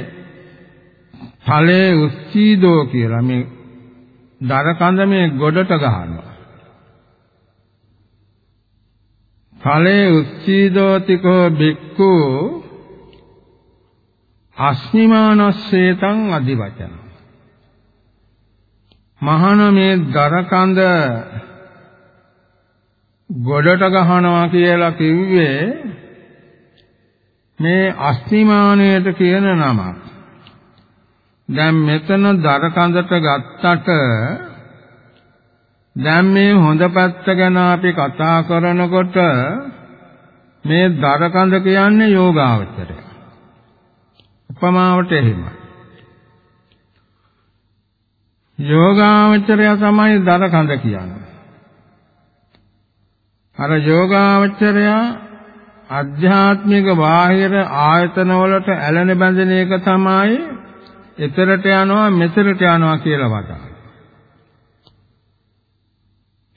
ඵලයේ උස්සීදෝ කියලා මේ දර කඳ මේ ගොඩට ගහනවා. ඵලයේ උස්සීදෝතිකෝ බික්ඛු අස්මිමානස්සේතං අදිවචන. මහාන මේ දර කඳ ගොඩට ගහනවා කියලා කිව්වේ මේ අස්තිමානයට කියන නමක්. දැන් මෙතන දර කඳට ගත්තට දැන් මේ හොඳ පැත්ත ගැන අපි කතා කරනකොට මේ දර කඳ කියන්නේ යෝගාවචරය. උපමාවට එහෙමයි. යෝගාවචරය තමයි දර කඳ කියන්නේ. අර යෝගාවචරය අධ්‍යාත්මික බාහිර ආයතන වලට ඇලෙන බැඳෙන එක තමයි එතරට යනවා මෙතරට යනවා කියලා වදා.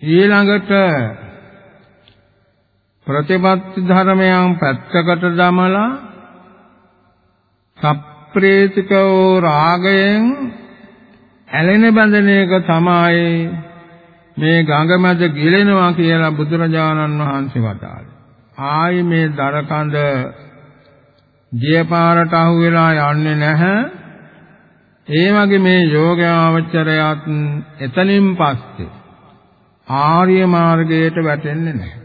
ඊළඟට ප්‍රතිපත්ති ධර්මයන් පැත්තකට දමලා සප්‍රේතිකෝ රාගයෙන් ඇලෙන බැඳෙන එක තමයි මේ ගඟමැද ගිලෙනවා කියලා බුදුරජාණන් වහන්සේ වදාළේ. ආයි මේ දරකඳ දියපාරට අහු වෙලා යන්නේ නැහැ. ඒ වගේ මේ යෝගාවචරයත් එතනින් පස්සේ ආර්ය මාර්ගයට වැටෙන්නේ නැහැ.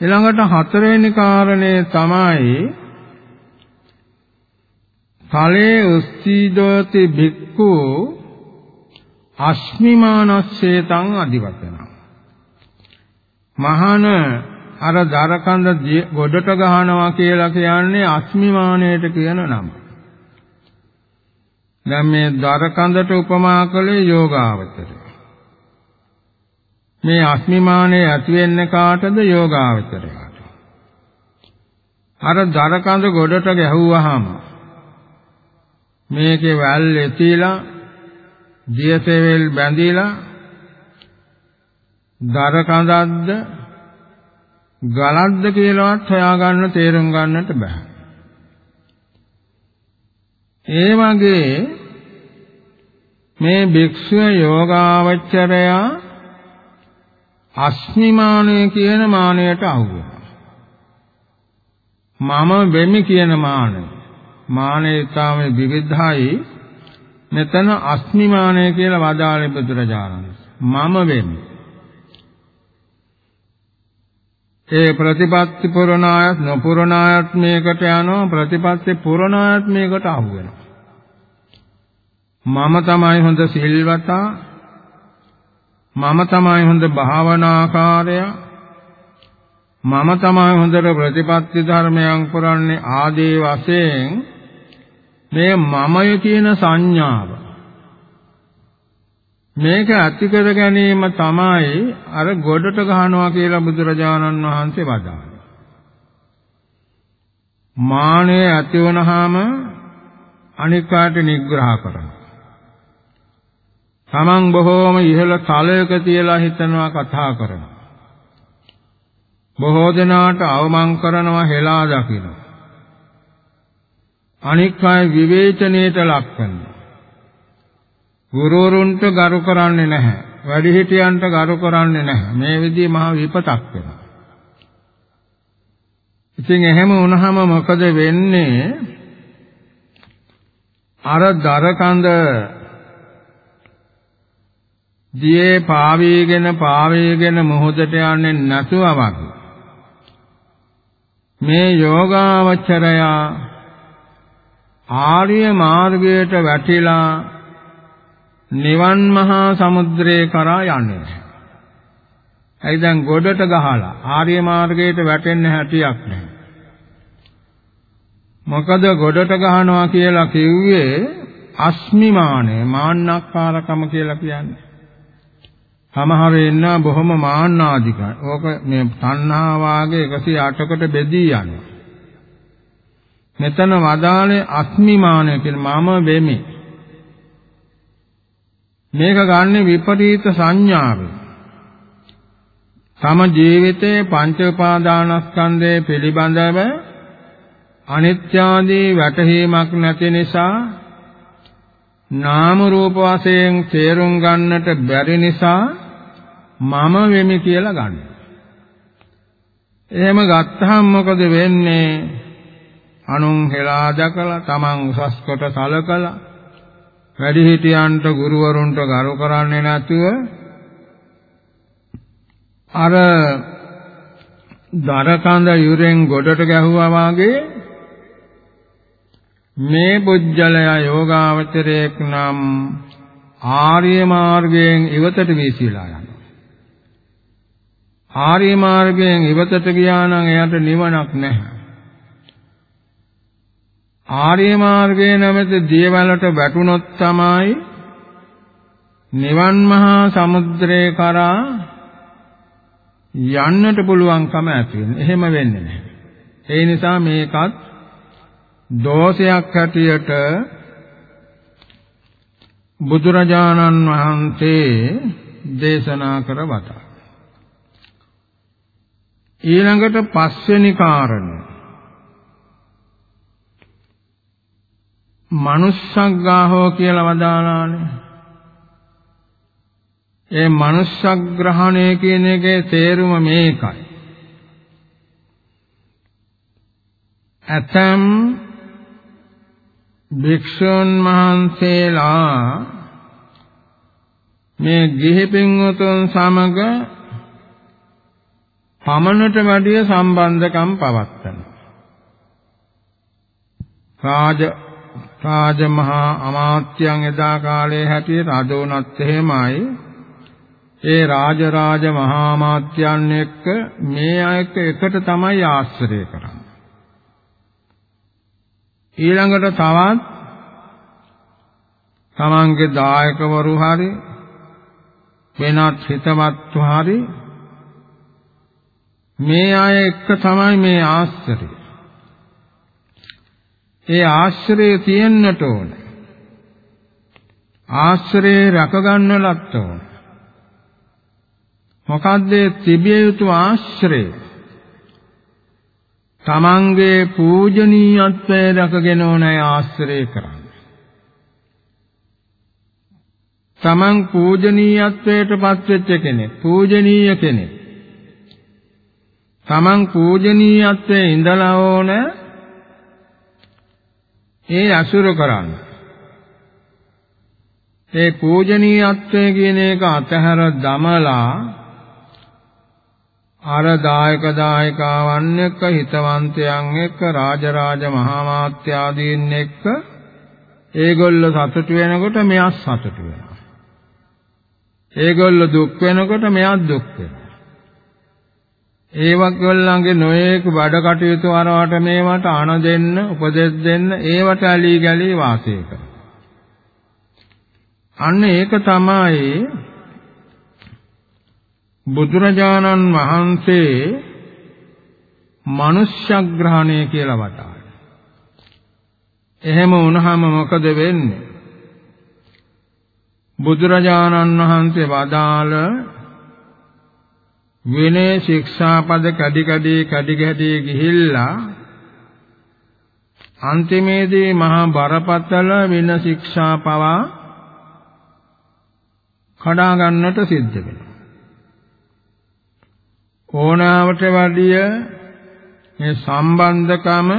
ඊළඟට හතරවෙනි කාරණය තමයි ඵලේ උස්සීදෝති භික්ඛු අස්මිමානස්සේතං අදිවචන මහාන අර දරකඳ ගොඩට ගහනවා කියලා කියන්නේ අස්මිමානයට කියන නම. දැන් මේ දරකඳට උපමා කළේ යෝගාවචරය. මේ අස්මිමානයේ ඇති වෙන්නේ කාටද යෝගාවචරයට. අර දරකඳ ගොඩට ගැහුවාම මේකේ වැල් එතිලා දියසෙවල් බැඳිලා දර කඳක්ද ගලක්ද කියලාවත් හොයාගන්න තේරුම් ගන්නට බෑ. ඒ වගේ මේ භික්ෂුව යෝගාවචරය අස්මිමානය කියන මානයට අහු මම වෙමි කියන මානය. මානය ඊටාම විවිධයි මෙතන අස්මිමානය කියලා වදාළේ බුදුරජාණන් මම වෙමි. ඒ ප්‍රතිපත්ති පුරණායත් නොපුරණායත් මේකට යනවා ප්‍රතිපත්ති පුරණායත් මේකට අහු වෙනවා. මම තමයි හොඳ සිල්වතා මම තමයි හොඳ භාවනාකාරය මම තමයි හොඳට ප්‍රතිපත්ති ධර්මයන් පුරන්නේ ආදී වශයෙන් මේ මමය කියන සංඥාව මේක ඇති කර ගැනීම තමයි අර ගොඩට ගහනවා කියලා බුදුරජාණන් වහන්සේ වදාළේ. මානය ඇති වුනහම අනිකාට නිග්‍රහ කරනවා. Taman බොහෝම ඉහළ තලයක තියලා හිතනවා කතා කරනවා. බොහෝ දෙනාට අවමන් කරනවා හෙලා දකිනවා. අනික් අය විවේචනයට ලක් කරනවා. ගුරුවරුන්ට ගරු කරන්නේ නැහැ. වැඩිහිටියන්ට ගරු කරන්නේ නැහැ. මේ විදිහේ මහ විපතක් වෙනවා. ඉතින් එහෙම වුණාම මොකද වෙන්නේ? අර දරකඳ දියේ පාවීගෙන පාවීගෙන මොහොතට යන්නේ නැතුව වගේ. මේ යෝගාවචරයා ආර්ය මාර්ගයට වැටිලා නිවන් මහා සමුද්‍රේ කරා යන්නේ නැහැ. ඇයි දැන් ගොඩට ගහලා ආර්ය මාර්ගයට වැටෙන්න හැටියක් නැහැ. මොකද ගොඩට ගහනවා කියලා කිව්වේ අස්මිමානය මාන්නක්කාරකම කියලා කියන්නේ. සමහර ඉන්න බොහොම මාන්නාධික. ඕක මේ තණ්හා වාගේ 108කට බෙදී යනවා. මෙතන වදාළේ අස්මිමානය කියන මම වෙමි. මේක ගන්න විපරීත සංඥාවෙන්. තම ජීවිතයේ පංච උපාදානස්කන්ධය පිළිබඳව අනිත්‍ය ආදී වැටහීමක් නැති නිසා නාම රූප වශයෙන් තේරුම් ගන්නට බැරි නිසා මම වෙමි කියලා ගන්න. එහෙම ගත්තහම මොකද වෙන්නේ? අනුන් හෙලා දැකලා තමන් උසස් කොට සලකලා වැඩිහිටියන්ට ගුරුවරුන්ට ගරු කරන්නේ නැතුව අර දරකඳ යුරෙන් ගොඩට ගැහුවා වාගේ මේ බුද්ධලය යෝගාවචරයක් නම් ආර්ය මාර්ගයෙන් ඉවතට වීසිලා යනවා. ආර්ය මාර්ගයෙන් ඉවතට ගියා නම් එයාට නිවනක් නැහැ. ආර්ය මාර්ගයේ නැමෙත දියවලට වැටුනොත් තමයි නිවන් මහා සමුද්‍රේ කරා යන්නට පුළුවන්කම ඇති වෙන්නේ. එහෙම වෙන්නේ නැහැ. ඒ නිසා මේකත් දෝෂයක් හැටියට බුදුරජාණන් වහන්සේ දේශනා කර වදා. ඊළඟට පස්වෙනි කාරණය. මනුස්සග්ගාහෝ කියලා වදාලානේ. ඒ මනුස්සග්‍රහණය කියන එකේ තේරුම මේකයි. ඇතම් භික්ෂුන් වහන්සේලා මේ ගිහි පින්වතුන් සමග පමණට වැඩිය සම්බන්ධකම් පවත්වනවා. රාජ රාජ මහා අමාත්‍යයන් එදා කාලේ හැටියට අද වුණත් එහෙමයි. ඒ රාජ රාජ මහා අමාත්‍යයන් එක්ක මේ අයක එකට තමයි ආශ්‍රය කරන්නේ. ඊළඟට තවත් තමන්ගේ දායකවරු හරි වෙනත් හිතවත්තු හරි මේ අය එක්ක තමයි මේ ආශ්‍රය. ඒ ආශ්‍රය තියෙන්නට ඕන. ආශ්‍රේ රැක ගන්නලත් ඕන. මොකද්ද තිබිය යුතු ආශ්‍රය? තමන්ගේ පූජනීයත්වය රැකගෙන ඕනෑ ආශ්‍රය කරන්න. තමන් පූජනීයත්වයට පත්වෙච්ච කෙනෙක්, පූජනීය කෙනෙක්. තමන් පූජනීයත්වයේ ඉඳලා ඕන ඒ අසුර කරන්න. ඒ පූජනීයත්වය කියන එක අතහැර දමලා අර දායක දායකාවන් එක්ක හිතවන්තයන් එක්ක රාජරාජ මහාමාත්‍ය ආදීන් එක්ක ඒගොල්ලෝ සතුටු වෙනකොට මෙයා සතුටු වෙනවා. ඒගොල්ලෝ දුක් වෙනකොට මෙයා දුක් වෙනවා. ඒවගොල්ලන්ගේ නොයේක බඩ කටයුතු අරවට මේවට අණ දෙන්න, උපදෙස් දෙන්න, ඒවට ඇලී ගැලී වාසය කරනවා. අන්න ඒක තමයි බුදුරජාණන් වහන්සේ මනුෂ්‍යග්‍රහණය කියලා වදාළා. එහෙම වුණාම මොකද වෙන්නේ? බුදුරජාණන් වහන්සේ වදාළ විනය ශික්ෂාපද කැඩි කැඩි කැඩි කැඩි ගිහිල්ලා අන්තිමේදී මහා බරපතල වින ශික්ෂා පවා කඩා ගන්නට සිද්ධ වෙනවා. ඕනාවට වැඩිය මේ සම්බන්ධකම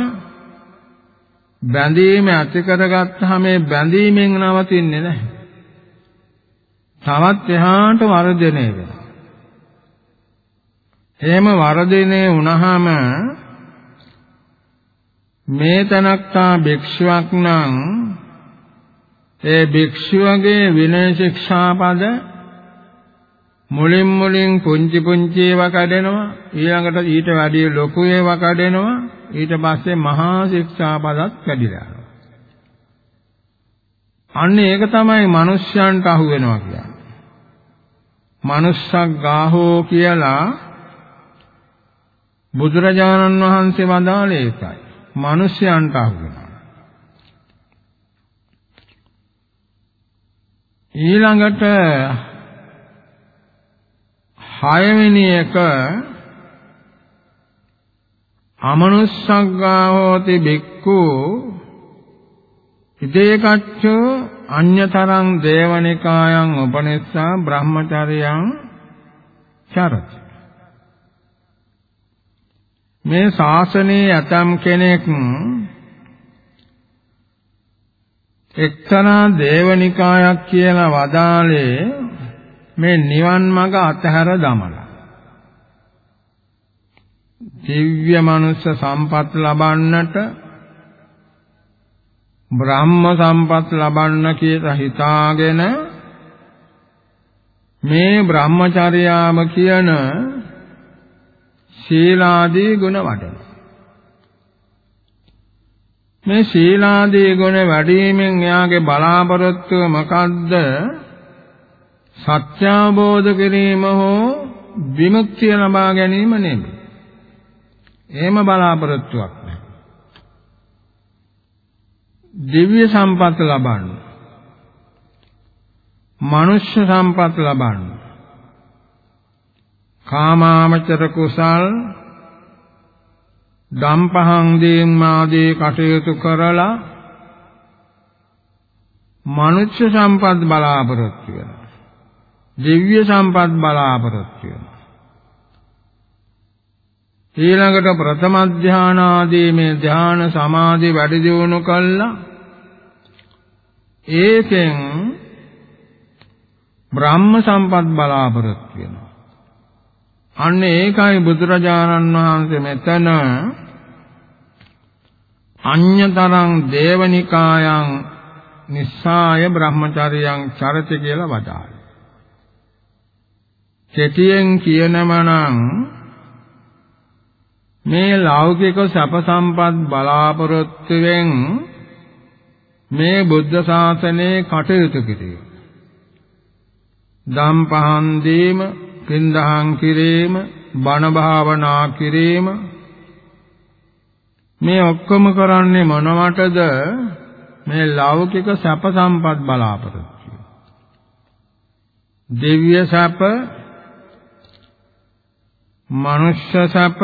බැඳීම ඇති කරගත්තාම මේ බැඳීමෙන් නවතින්නේ නැහැ. තවත් එහාට වර්ධනය වෙනවා. එහෙම වර්ධනය වුණාම මේ තනක්තා භික්ෂුවක් නම් ඒ භික්ෂුවගේ විනය ශික්ෂාපද මුලින් මුලින් පුංචි පුංචි ඒවා කඩෙනවා. ඊළඟට ඊට වැඩි ලොකු ඒවා කඩෙනවා. ඊට පස්සේ මහා ශික්ෂාපදත් කැඩිලා යනවා. අන්න ඒක තමයි මිනිස්යන්ට අහු වෙනවා කියන්නේ manussග්ගාහෝ කියලා බුදුරජාණන් වහන්සේ වදාළේ ඒකයි. මිනිස්යන්ට අහු වෙනවා. ඊළඟට හයවෙනි එක අමනුස්සග්ගාහෝති බික්ඛු ඉදේකච්චෝ අඤ්‍යතරං දේවනිකායන් උපනිස්සා බ්‍රහ්මචර්යයන් චරති මේ ශාසනයේ ඇතම් කෙනෙක් එක්තරා දේවනිකායක් කියලා වදාලේ මේ නිවන් මඟ අතහැර දමලා. දිව්‍ය මනුස්ස සම්පත් ලබන්නට බ්‍රහ්ම සම්පත් ලබන්න කියලා හිතාගෙන මේ බ්‍රහ්මචර්යාව කියන සීලාදී ගුණ වඩන මේ සීලාදී ගුණ වැඩිමෙන් එයාගේ බලාපොරොත්තුව මොකද්ද සත්‍ය අවබෝධ කිරීම හෝ විමුක්තිය ලබා ගැනීම නෙමෙයි එහෙම බලාපොරොත්තුවක් දිව්‍ය සම්පත් ලබන්න. මනුෂ්‍ය සම්පත් ලබන්න. කාමාමචර කුසල් දම්පහං දීම් ආදී කටයුතු කරලා මනුෂ්‍ය සම්පත් බලාපොරොත්තු වෙනවා. දිව්‍ය සම්පත් බලාපොරොත්තු වෙනවා. ඊළඟට ප්‍රථම ධාන ආදී මේ ධාන සමාධි වැඩි දියුණු කළා ඒකෙන් බ්‍රහ්ම සම්පත් බලාපොරොත්තු වෙනවා අන්න ඒකයි බුදුරජාණන් වහන්සේ මෙතන අඤ්‍යතරං දේවනිකායන් නිස්සාය බ්‍රහ්මචර්යයන් චරති කියලා වදාළා. කෙටියෙන් කියනම නම් මේ ලෞකික සැප සම්පත් බලාපොරොත්තුෙන් මේ බුද්ධ ශාසනයේ කටයුතු කිරීම. දම් පහන් දීම, පින්දහම් කිරීම, බණ භාවනා කිරීම මේ ඔක්කොම කරන්නේ මොනවටද? මේ ලෞකික සැප සම්පත් බලාපොරොත්තු. දිව්‍ය සැප, මනුෂ්‍ය සැප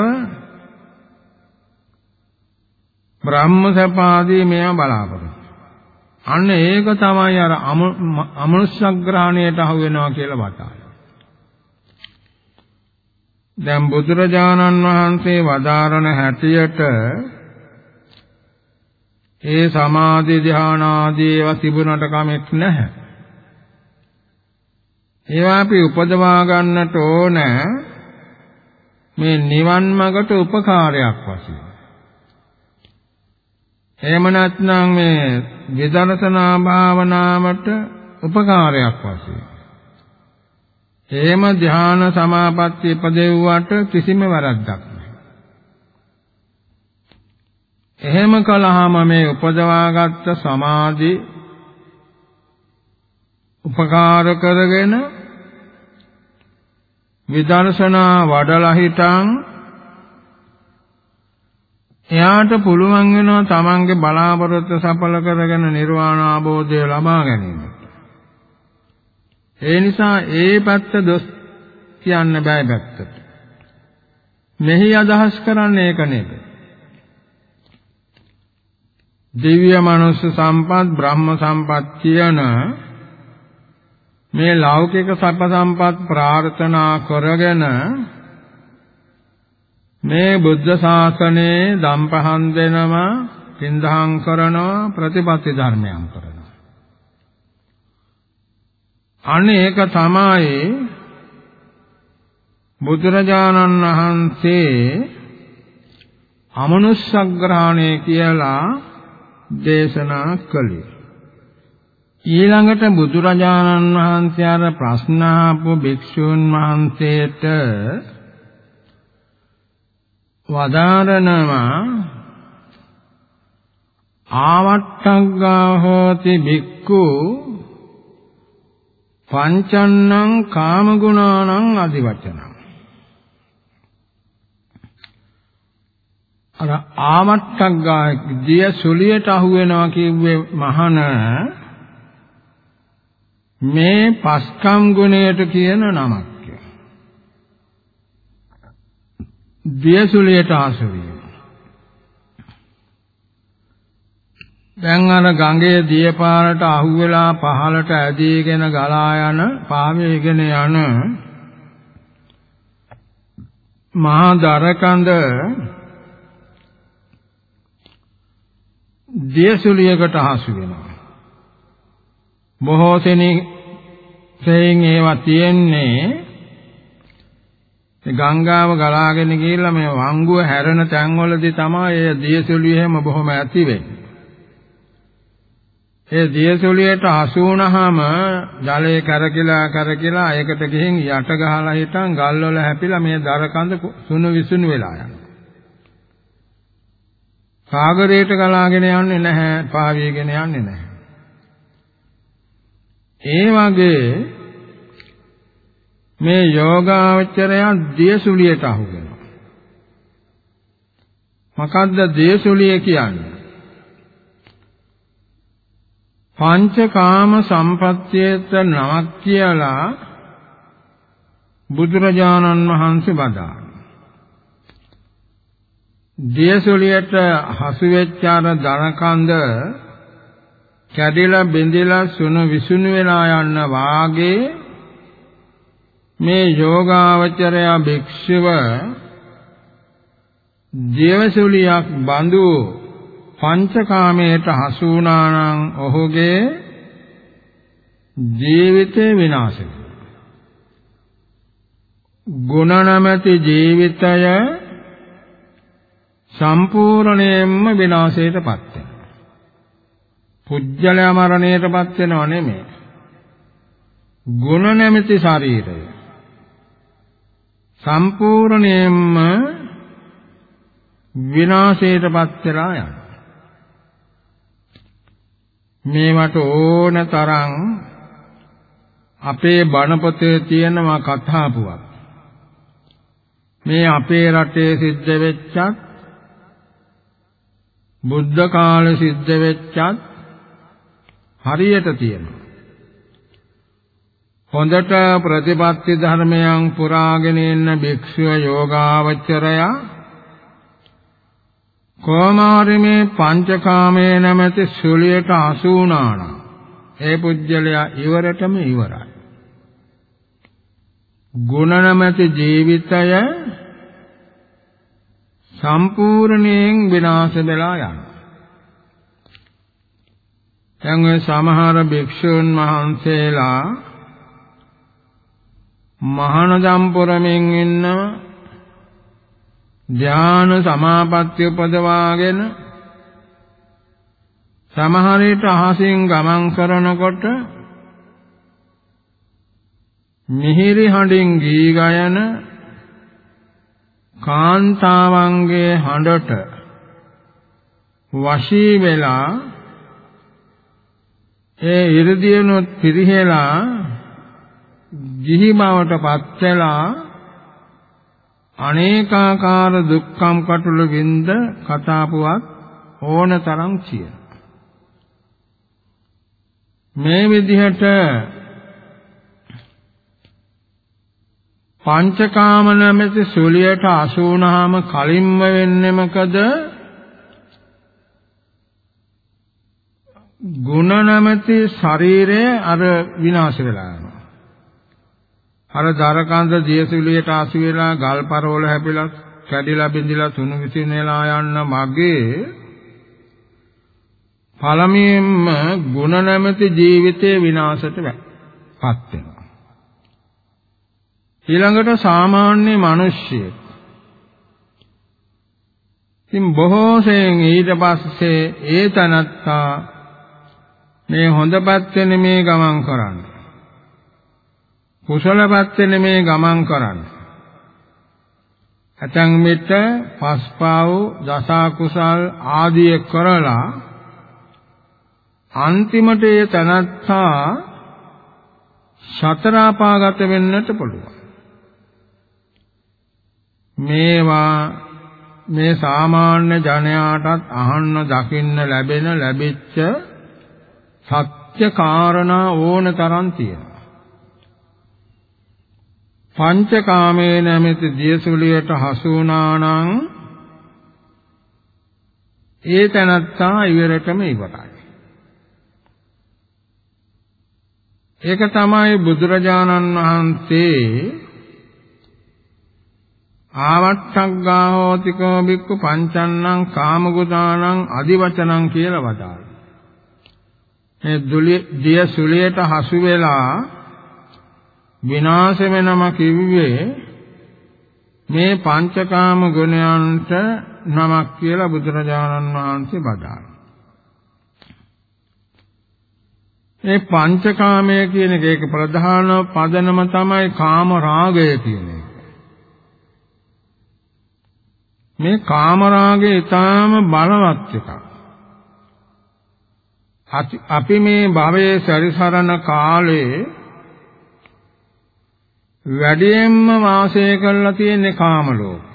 බ්‍රහ්ම සපාදී මේවා බලාපොරොත්තු. අන්න ඒක තමයි අර අමනුෂ්‍යග්‍රහණයට අහු වෙනවා කියලා වදාළා. දැන් බුදුරජාණන් වහන්සේ වදාරන හැටියට ඒ සමාධි ධ්‍යාන ආදී ඒවා තිබුණට කමක් නැහැ. ඒවා අපි උපදවා ගන්නට ඕන මේ නිවන් මාර්ගට උපකාරයක් වශයෙන්. එහෙම නැත්නම් මේ විදර්ශනා භාවනාවට උපකාරයක් වශයෙන්. එහෙම ධ්‍යාන සමාපatti ඉපදෙව්වට කිසිම වැරද්දක් නැහැ. එහෙම කළාම මේ උපදවාගත්ත සමාධි උපකාර කරගෙන විදර්ශනා වඩලා හිටන් එයාට පුළුවන් වෙනවා තමන්ගේ බලාපොරොත්තු සඵල කරගෙන නිර්වාණ අවබෝධය ලබා ගැනීමට. ඒ නිසා ඒ පැත්ත දොස් කියන්න බෑ පැත්තට. මෙහි අදහස් කරන්නේ ඒක නෙවෙයි. දිව්‍ය මනුස්ස සම්පත් බ්‍රහ්ම සම්පත් කියන මේ ලෞකික සප සම්පත් ප්‍රාර්ථනා කරගෙන මේ බුද්ධ ශාසනයේ දම්පහන් දෙනවා, පින්දහම් කරනවා, ප්‍රතිපත්ති ධර්මයන් කරනවා. අනේ ඒක තමයි බුදුරජාණන් වහන්සේ අමනුෂ්‍යග්‍රහණය කියලා දේශනා කළේ. ඊළඟට බුදුරජාණන් වහන්සේ අර ප්‍රශ්න ආපු භික්ෂුන් වහන්සේට වදාරනවා ආවට්ටග්ගා හෝති භික්ඛු පංචන්නං කාමගුණානං අදිවචනං අර ආවට්ටග්ගා දිය සුලියට අහු වෙනවා කිව්වේ මහන මේ පස්කම් ගුණයට කියන නමක්. දියසුලියට ආශ දැන් අර ගඟේ දියපාරට අහුවෙලා පහළට ඇදීගෙන ගලා යන පාවෙගෙන යන මහා දරකඳ දියසුලියකට හසු වෙනවා බොහෝ සෙනින් ඒවා තියෙන්නේ ගංගාව ගලාගෙන ගිහිල්ලා මේ වංගුව හැරෙන තැන්වලදී තමයි ඒ දියසුලිය එහෙම බොහොම ඇති වෙන්නේ. ඒ දියසුලියට හසු වුණාම ජලය කරකිලා කරකිලා ඒකට ගිහින් යට ගහලා හිටන් ගල් වල හැපිලා මේ දර කඳ සුණු විසුණු වෙලා යනවා. සාගරයට ගලාගෙන යන්නේ නැහැ, පාවියගෙන යන්නේ නැහැ. ඒ වගේ මේ යෝගාවචරය දේසුලියට අහු වෙනවා. මොකද්ද දේසුලිය කියන්නේ? පංචකාම සම්පත්තියට නමක් කියලා බුදුරජාණන් වහන්සේ වදාළා. දේසුලියට හසු වෙච්ච අර ධනකන්ද කැඩිලා බිඳිලා සුණු විසුණු වෙලා යන වාගේ මේ යෝගාවචරය භික්ෂුව දේවසුලියක් බඳු පංචකාමයට හසු වුණා නම් ඔහුගේ ජීවිතේ විනාශ වෙනවා. ගුණ නැමැති ජීවිතය සම්පූර්ණයෙන්ම විනාශයටපත් වෙනවා. පුජ්‍යලයා මරණයටපත් වෙනව නෙමෙයි. ගුණ නැමැති ශරීරය සම්පූර්ණයෙන්ම විනාශයටපත් වෙලා යනවා. මේවට ඕන තරම් අපේ බණ පොතේ තියෙනවා කතාපුවක්. මේ අපේ රටේ සිද්ධ වෙච්චත් බුද්ධ කාලේ සිද්ධ වෙච්චත් හරියට තියෙනවා. හොඳට ප්‍රතිපත්ති ධර්මයන් පුරාගෙන ඉන්න භික්ෂුව යෝගාවචරය කොමාරිමේ පංචකාමයේ නැමැති සුලියට අසු වුණානම් ඒ පුජ්‍යලයා ඉවරටම ඉවරයි. ගුණ නැමැති ජීවිතය සම්පූර්ණයෙන් විනාශ වෙලා යනවා. දැන් ඔය සමහර භික්ෂුන් වහන්සේලා මහානදම්පුරමින් ඉන්නව ධාන සමාපatti උපදවාගෙන සමහර විට අහසින් ගමන් කරනකොට මිහිරි හඬින් ගී ගයන කාන්තාවන්ගේ හඬට වශී වෙලා ඒ 이르දියනොත් පිරිහෙලා ගිහි බවට පත් වෙලා අනේකාකාර දුක්ඛම් කටුළු වින්ද කතාපුවත් ඕනතරම් කියන මේ විදිහට පංචකාම නැමැති සුලියට අසු වුණාම කලින්ම වෙන්නේ මොකද? ගුණ නැමැති ශරීරය අර විනාශ වෙලා යනවා. අර දරකන්ද දියසුලියට ආසු වෙලා ගල් පරවල හැපිලා කැඩිලා බිඳිලා තුනු විසිනලා යන්න මගේ පළමුවෙන්ම ගුණ නැමැති ජීවිතේ විනාශයටපත් වෙනවා. ඊළඟට සාමාන්‍ය මිනිස්සෙක් ඉතින් බොහෝසෙන් ඊට පස්සේ ඒ තනත්තා මේ හොඳපත් වෙන මේ ගමන් කරන්නේ. කුසලපත් වෙන මේ ගමන් කරන්නේ. ඇතන් මෙත පස්පාව දස කුසල් ආදී කරලා අන්තිමට ඒ තනත්තා සතර අපාගත වෙන්නට පුළුවන්. මේවා මේ සාමාන්‍ය ජනයාටත් අහන්න දකින්න ලැබෙන ලැබිච්ච සත්‍ය කාරණා ඕන තරම් තියෙනවා. පංචකාමයේ නැමැති දියසුලියට හසු වුණා නම් ඒ තැනත්තා ඉවරටම ඉවරයි. ඒක තමයි බුදුරජාණන් වහන්සේ ආවට්ඨග්ගා හෝතිකෝ බික්කු පංචන්නං කාමගුදානං අදිවචනං කියලා වදාළා. මේ දිය සුලියට හසු වෙලා විනාශ වෙනම කිව්වේ මේ පංචකාම ගුණයන්ට නමක් කියලා බුදුරජාණන් වහන්සේ බදාළා. මේ පංචකාමය කියන එක ඒක ප්‍රධාන පදනම තමයි කාම රාගය කියන එක. මේ කාමරාගය ඊටාම බලවත් එකක්. අපි මේ භවයේ සැරිසරන කාලේ වැඩියෙන්ම වාසය කරලා තියෙන්නේ කාම ලෝකේ.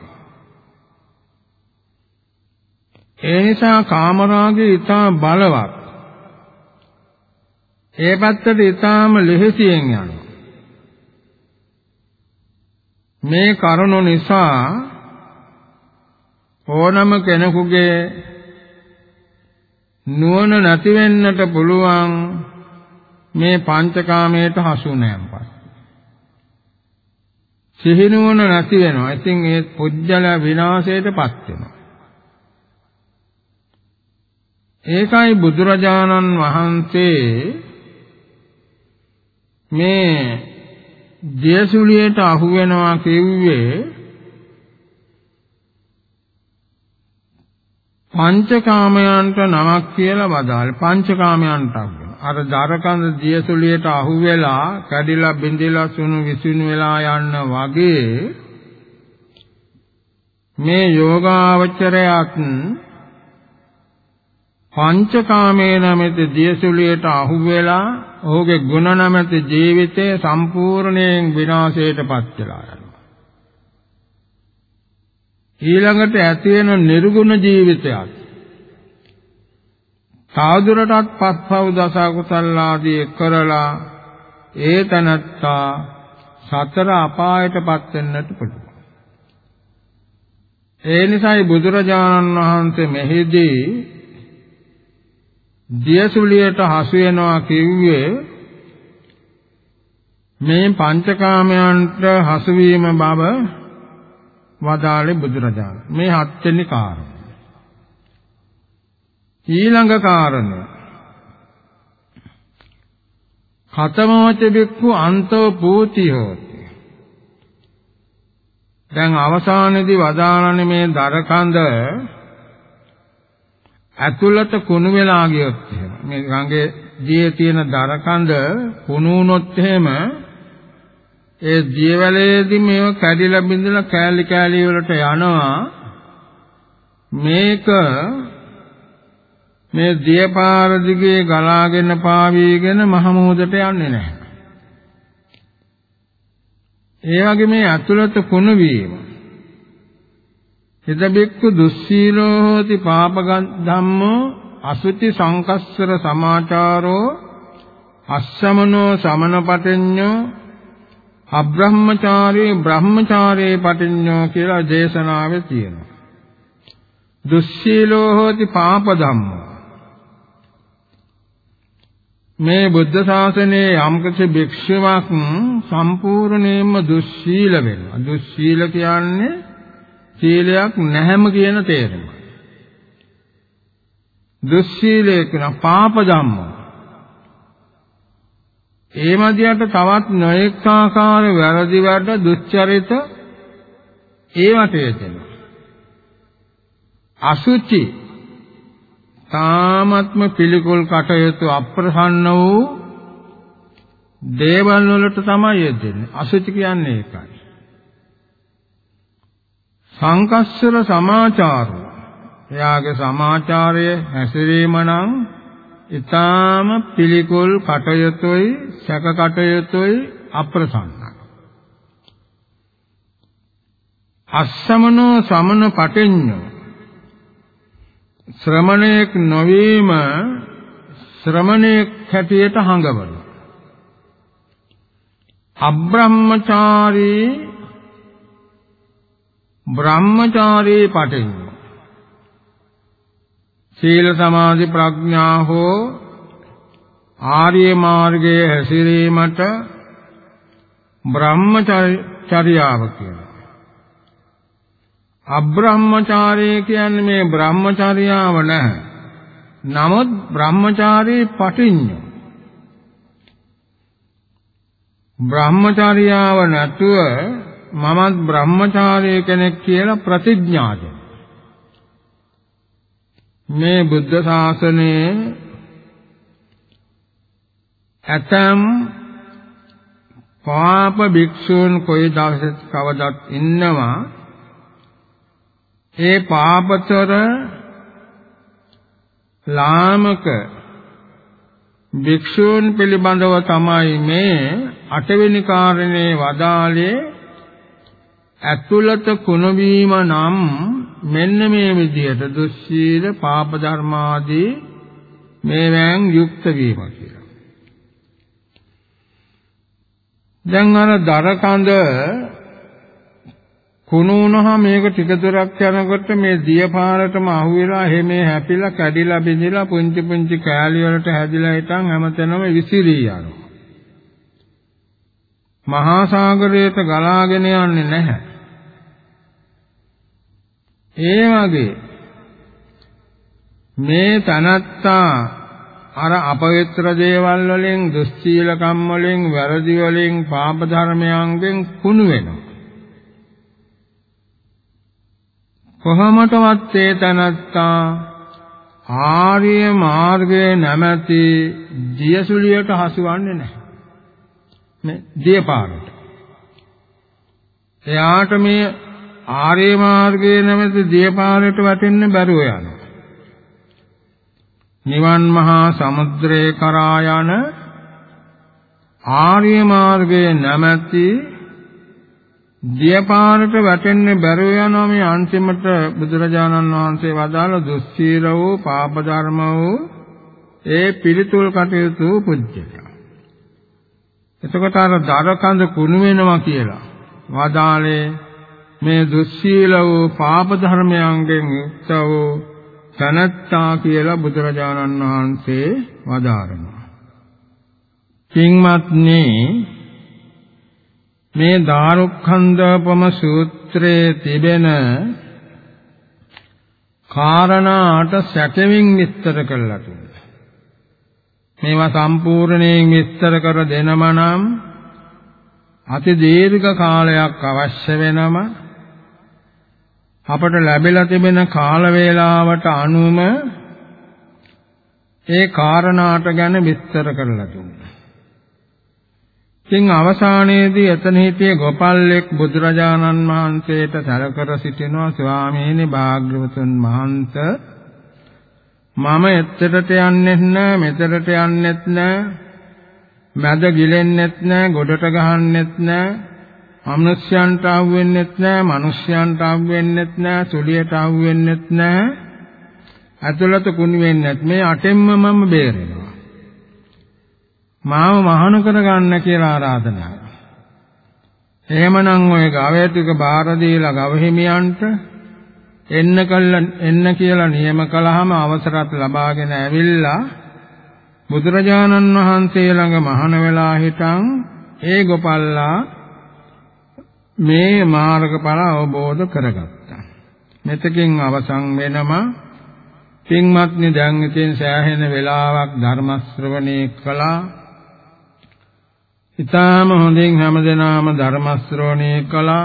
ඒ නිසා කාමරාගය ඊටා බලවත්. ඒ පැත්තට ඊටාම ලෙහෙසියෙන් යනවා. මේ කරුණ නිසා ඕනම කෙනෙකුගේ නුවණ නැති වෙන්නට පුළුවන් මේ පංචකාමයට හසු නැම් පස්සේ. සිහි නුවණ නැති වෙනවා. ඉතින් ඒ පුජ්‍යල විනාශයටපත් වෙනවා. ඒකයි බුදුරජාණන් වහන්සේ මේ දේසුලියට අහු වෙනවා කිව්වේ පංචකාමයන්ට නමක් කියලා වදාළේ පංචකාමයන්ට අර දරකඳ දියසුලියට අහු වෙලා කැඩිලා බිඳිලා සුණු විසුණු වෙලා යන්න වගේ මේ යෝගාවචරයත් පංචකාමයේ නැමැති දියසුලියට අහු වෙලා ඔහුගේ ගුණ නැමැති ජීවිතය සම්පූර්ණයෙන් විනාශයටපත් වෙලා යනවා. ඊළඟට ඇති වෙන නිර්ගුණ ජීවිතයක් සාදුරටත් පස්පව් දස කුසල් ආදී කරලා ඒ තනත්තා සතර අපායටපත් වෙන්නට පුළුවන්. ඒ නිසායි බුදුරජාණන් වහන්සේ මෙහිදී දියසුලියට හසු වෙනවා කිව්වේ මේ පංචකාමයන්ට හසු වීම බව වදාළේ බුදුරජාණන්. මේ හත්වෙනි කාරණය. ඊළඟ කාරණය. කතමෝච බික්ඛු අන්තෝ පූති හෝති. දැන් අවසානයේදී වදාළන්නේ මේ දරකඳ ඇතුළත කුණු වෙලා ගියොත් එහෙම මේ ගඟේ දියේ තියෙන දරකඳ කුණු වුණොත් එහෙම ඒ දියවැලේදී මේව කැඩිලා බිඳලා කෑලි කෑලි වලට යනවා මේක මේ දියපාර දිගේ ගලාගෙන පාවීගෙන මහමෝදට යන්නේ නැහැ. ඒ වගේ මේ අතුලත කුණු වීම. හිතබෙක්කු දුස්සීලෝ හෝති පාපගන් ධම්මෝ අසුචි සංකස්සර සමාචාරෝ අස්සමනෝ සමනපටඤ්ඤෝ අබ්‍රහ්මචාරී බ්‍රහ්මචාරී පටිඤ්ඤෝ කියලා දේශනාවේ තියෙනවා. දුස්සීලෝ හෝති පාප ධම්මෝ. මේ බුද්ධ ශාසනයේ යම්කිසි භික්ෂුවක් සම්පූර්ණයෙන්ම දුස්සීල වෙනවා. දුස්සීල කියන්නේ සීලයක් නැහැම කියන තේරුම. දුස්සීලේ කියන පාප ධම්මෝ ඒ මදියට තවත් නොඑක ආකාර වැරදි වැඩ දුස්චරිත ඒවට යෙදෙනවා. අසුචි තාමත්ම පිළිකුල් කටයුතු අප්‍රසන්න වූ දේවල් වලට තමයි යෙදෙන්නේ. අසුචි කියන්නේ ඒකයි. සංකස්සර සමාචාරය එයාගේ සමාචාරය හැසිරීම නම් ඊටාම පිළිකුල් කටයුතුයි සැක කටයුතුයි අප්‍රසන්නයි. අස්සමනෝ සමන පටිඤ්ඤෝ. ශ්‍රමණේක් නොවීම ශ්‍රමණේක් හැටියට හඟවන අබ්‍රහ්මචාරී බ්‍රහ්මචාරී පටිඤ්ඤෝ සීල සමාධි ප්‍රඥා හෝ ආර්ය මාර්ගයේ හැසිරීමට බ්‍රහ්මචර්යාව කියලා. අබ්‍රහ්මචාරය කියන්නේ මේ බ්‍රහ්මචර්යාව නැහැ. නමුත් බ්‍රහ්මචාරී පටිඤ්ඤ. බ්‍රහ්මචර්යාව නැතුව මමත් බ්‍රහ්මචාරී කෙනෙක් කියලා ප්‍රතිඥාද. මේ බුද්ධ ශාසනයේ ඇතම් පාප භික්ෂූන් කොයි දවසක කවදත් ඉන්නවා ඒ පාපතර ලාමක භික්ෂූන් පිළිබඳව තමයි මේ අටවෙනි කාරණේ වදාළේ ඇතුළත කුණවීම නම් මෙන්න මේ විදිහට දුස්සීල පාප ධර්මාදී මේවෙන් යුක්ත වීම කියලා. දැන් අර දරකඳ කුණු වුණාම මේක ටික දුරක් යනකොට මේ දියපාරටම අහුවෙලා හැමේ හැපිලා කැඩිලා බිඳිලා පුංචි පුංචි කෑලි වලට හැදිලා හිටන් හැමතැනම විසිරී යනවා. මහා සාගරයට ගලාගෙන යන්නේ නැහැ. ඒ වගේ මේ තනත්තා අර අපවිත්‍ර දේවල් වලින් දුස්සීලකම් වලින් වැරදි වලින් පාප ධර්මයන්ගෙන් කුණු වෙනවා. කොහොමටවත් ඒ තනත්තා ආර්ය මාර්ගයේ නැමැති දියසුලියට හසුවන්නේ නැහැ. මේ දියපාරට. එයාට මේ ආර්ය මාර්ගයේ නැමැති දියපාරට වැටෙන්න බැරුව යනවා. නිවන් මහා සමුද්‍රේ කරා යන ආර්ය මාර්ගයේ නැමැති දියපාරට වැටෙන්නේ බැරුව යනවා මේ අන්තිමට බුදුරජාණන් වහන්සේ වදාළ දුස්සීල වූ පාප ධර්ම වූ ඒ පිළිතුල් කටයුතු පුජ්‍යය. එතකොට අර දරකඳ කුණු වෙනවා කියලා වදාළේ මේ දුස්සීල වූ පාප ධර්මයන්ගෙන් යුක්ත වූ තනත්තා කියලා බුදුරජාණන් වහන්සේ වදාරනවා. කිංමත්නි මේ දාරුක්ඛන්දපම සූත්‍රයේ තිබෙන කාරණාට සැකෙමින් විස්තර කළා තුනේ. මේවා සම්පූර්ණයෙන් විස්තර කර දෙනම නම් අති දීර්ඝ කාලයක් අවශ්‍ය වෙනම අපට ලැබිලා තිබෙන කාල වේලාවට අනුම ඒ කාරණාට ගැන විස්තර කරලා දුන්නා. ඉතින් අවසානයේදී එතන හිටියේ ගෝපල්ලෙක් බුදුරජාණන් වහන්සේට සැලකර සිටිනවා ස්වාමීනි භාග්‍යවතුන් වහන්සේ මම එතරට යන්නෙත් නෑ මෙතරට යන්නෙත් නෑ මැද ගිලෙන්නෙත් නෑ ගොඩට ගහන්නෙත් නෑ අමනුෂ්‍යයන්ට අහු වෙන්නෙත් නෑ මිනිස්යන්ට අහු වෙන්නෙත් නෑ සුලියට අහු වෙන්නෙත් නෑ. ඇතුළත කුණු වෙන්නෙත්. මේ අටෙන්ම මම බේරෙනවා. මාව මහාන කරගන්න කියලා ආරාධනා එහෙමනම් ඔය ගවය ටික බාර දීලා ගව හිමියන්ට එන්න කළ එන්න කියලා නියම කළාම අවසරත් ලබාගෙන ඇවිල්ලා බුදුරජාණන් වහන්සේ ළඟ මහාන වෙලා හිටන් ඒ ගොපල්ලා මේ මාර්ගඵල අවබෝධ කරගත්තා. මෙතකින් අවසන් වෙනම පින්වත්නි දැන් ඉතින් සෑහෙන වෙලාවක් ධර්ම ශ්‍රවණේ කළා ඊටාම හොඳින් හැමදෙනාම ධර්ම ශ්‍රවණය කළා.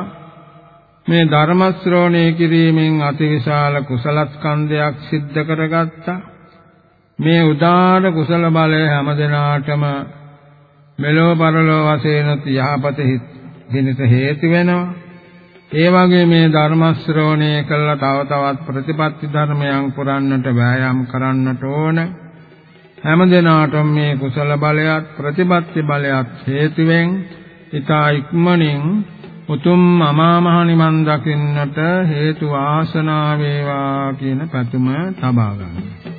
මේ ධර්ම ශ්‍රවණය කිරීමෙන් අතිවිශාල කුසලස්කන්ධයක් සිද්ධ කරගත්තා. මේ උදාන කුසල බලය හැම දිනාටම මෙලොව පරලොව වශයෙන් යහපත හිතෙනට හේතු වෙනවා. ඒ වගේ මේ ධර්ම ශ්‍රවණය කළා තව තවත් ප්‍රතිපත්ති ධර්මයන් පුරන්නට වෑයම් කරන්නට ඕන. හැම දිනාටම මේ කුසල බලයත් ප්‍රතිපත්ති බලයත් හේතුවෙන් ඊතා ඉක්මනින් උතුම් අමා මහ නිවන් දකින්නට හේතු වාසනා වේවා කියන පැතුම තබා ගන්නවා.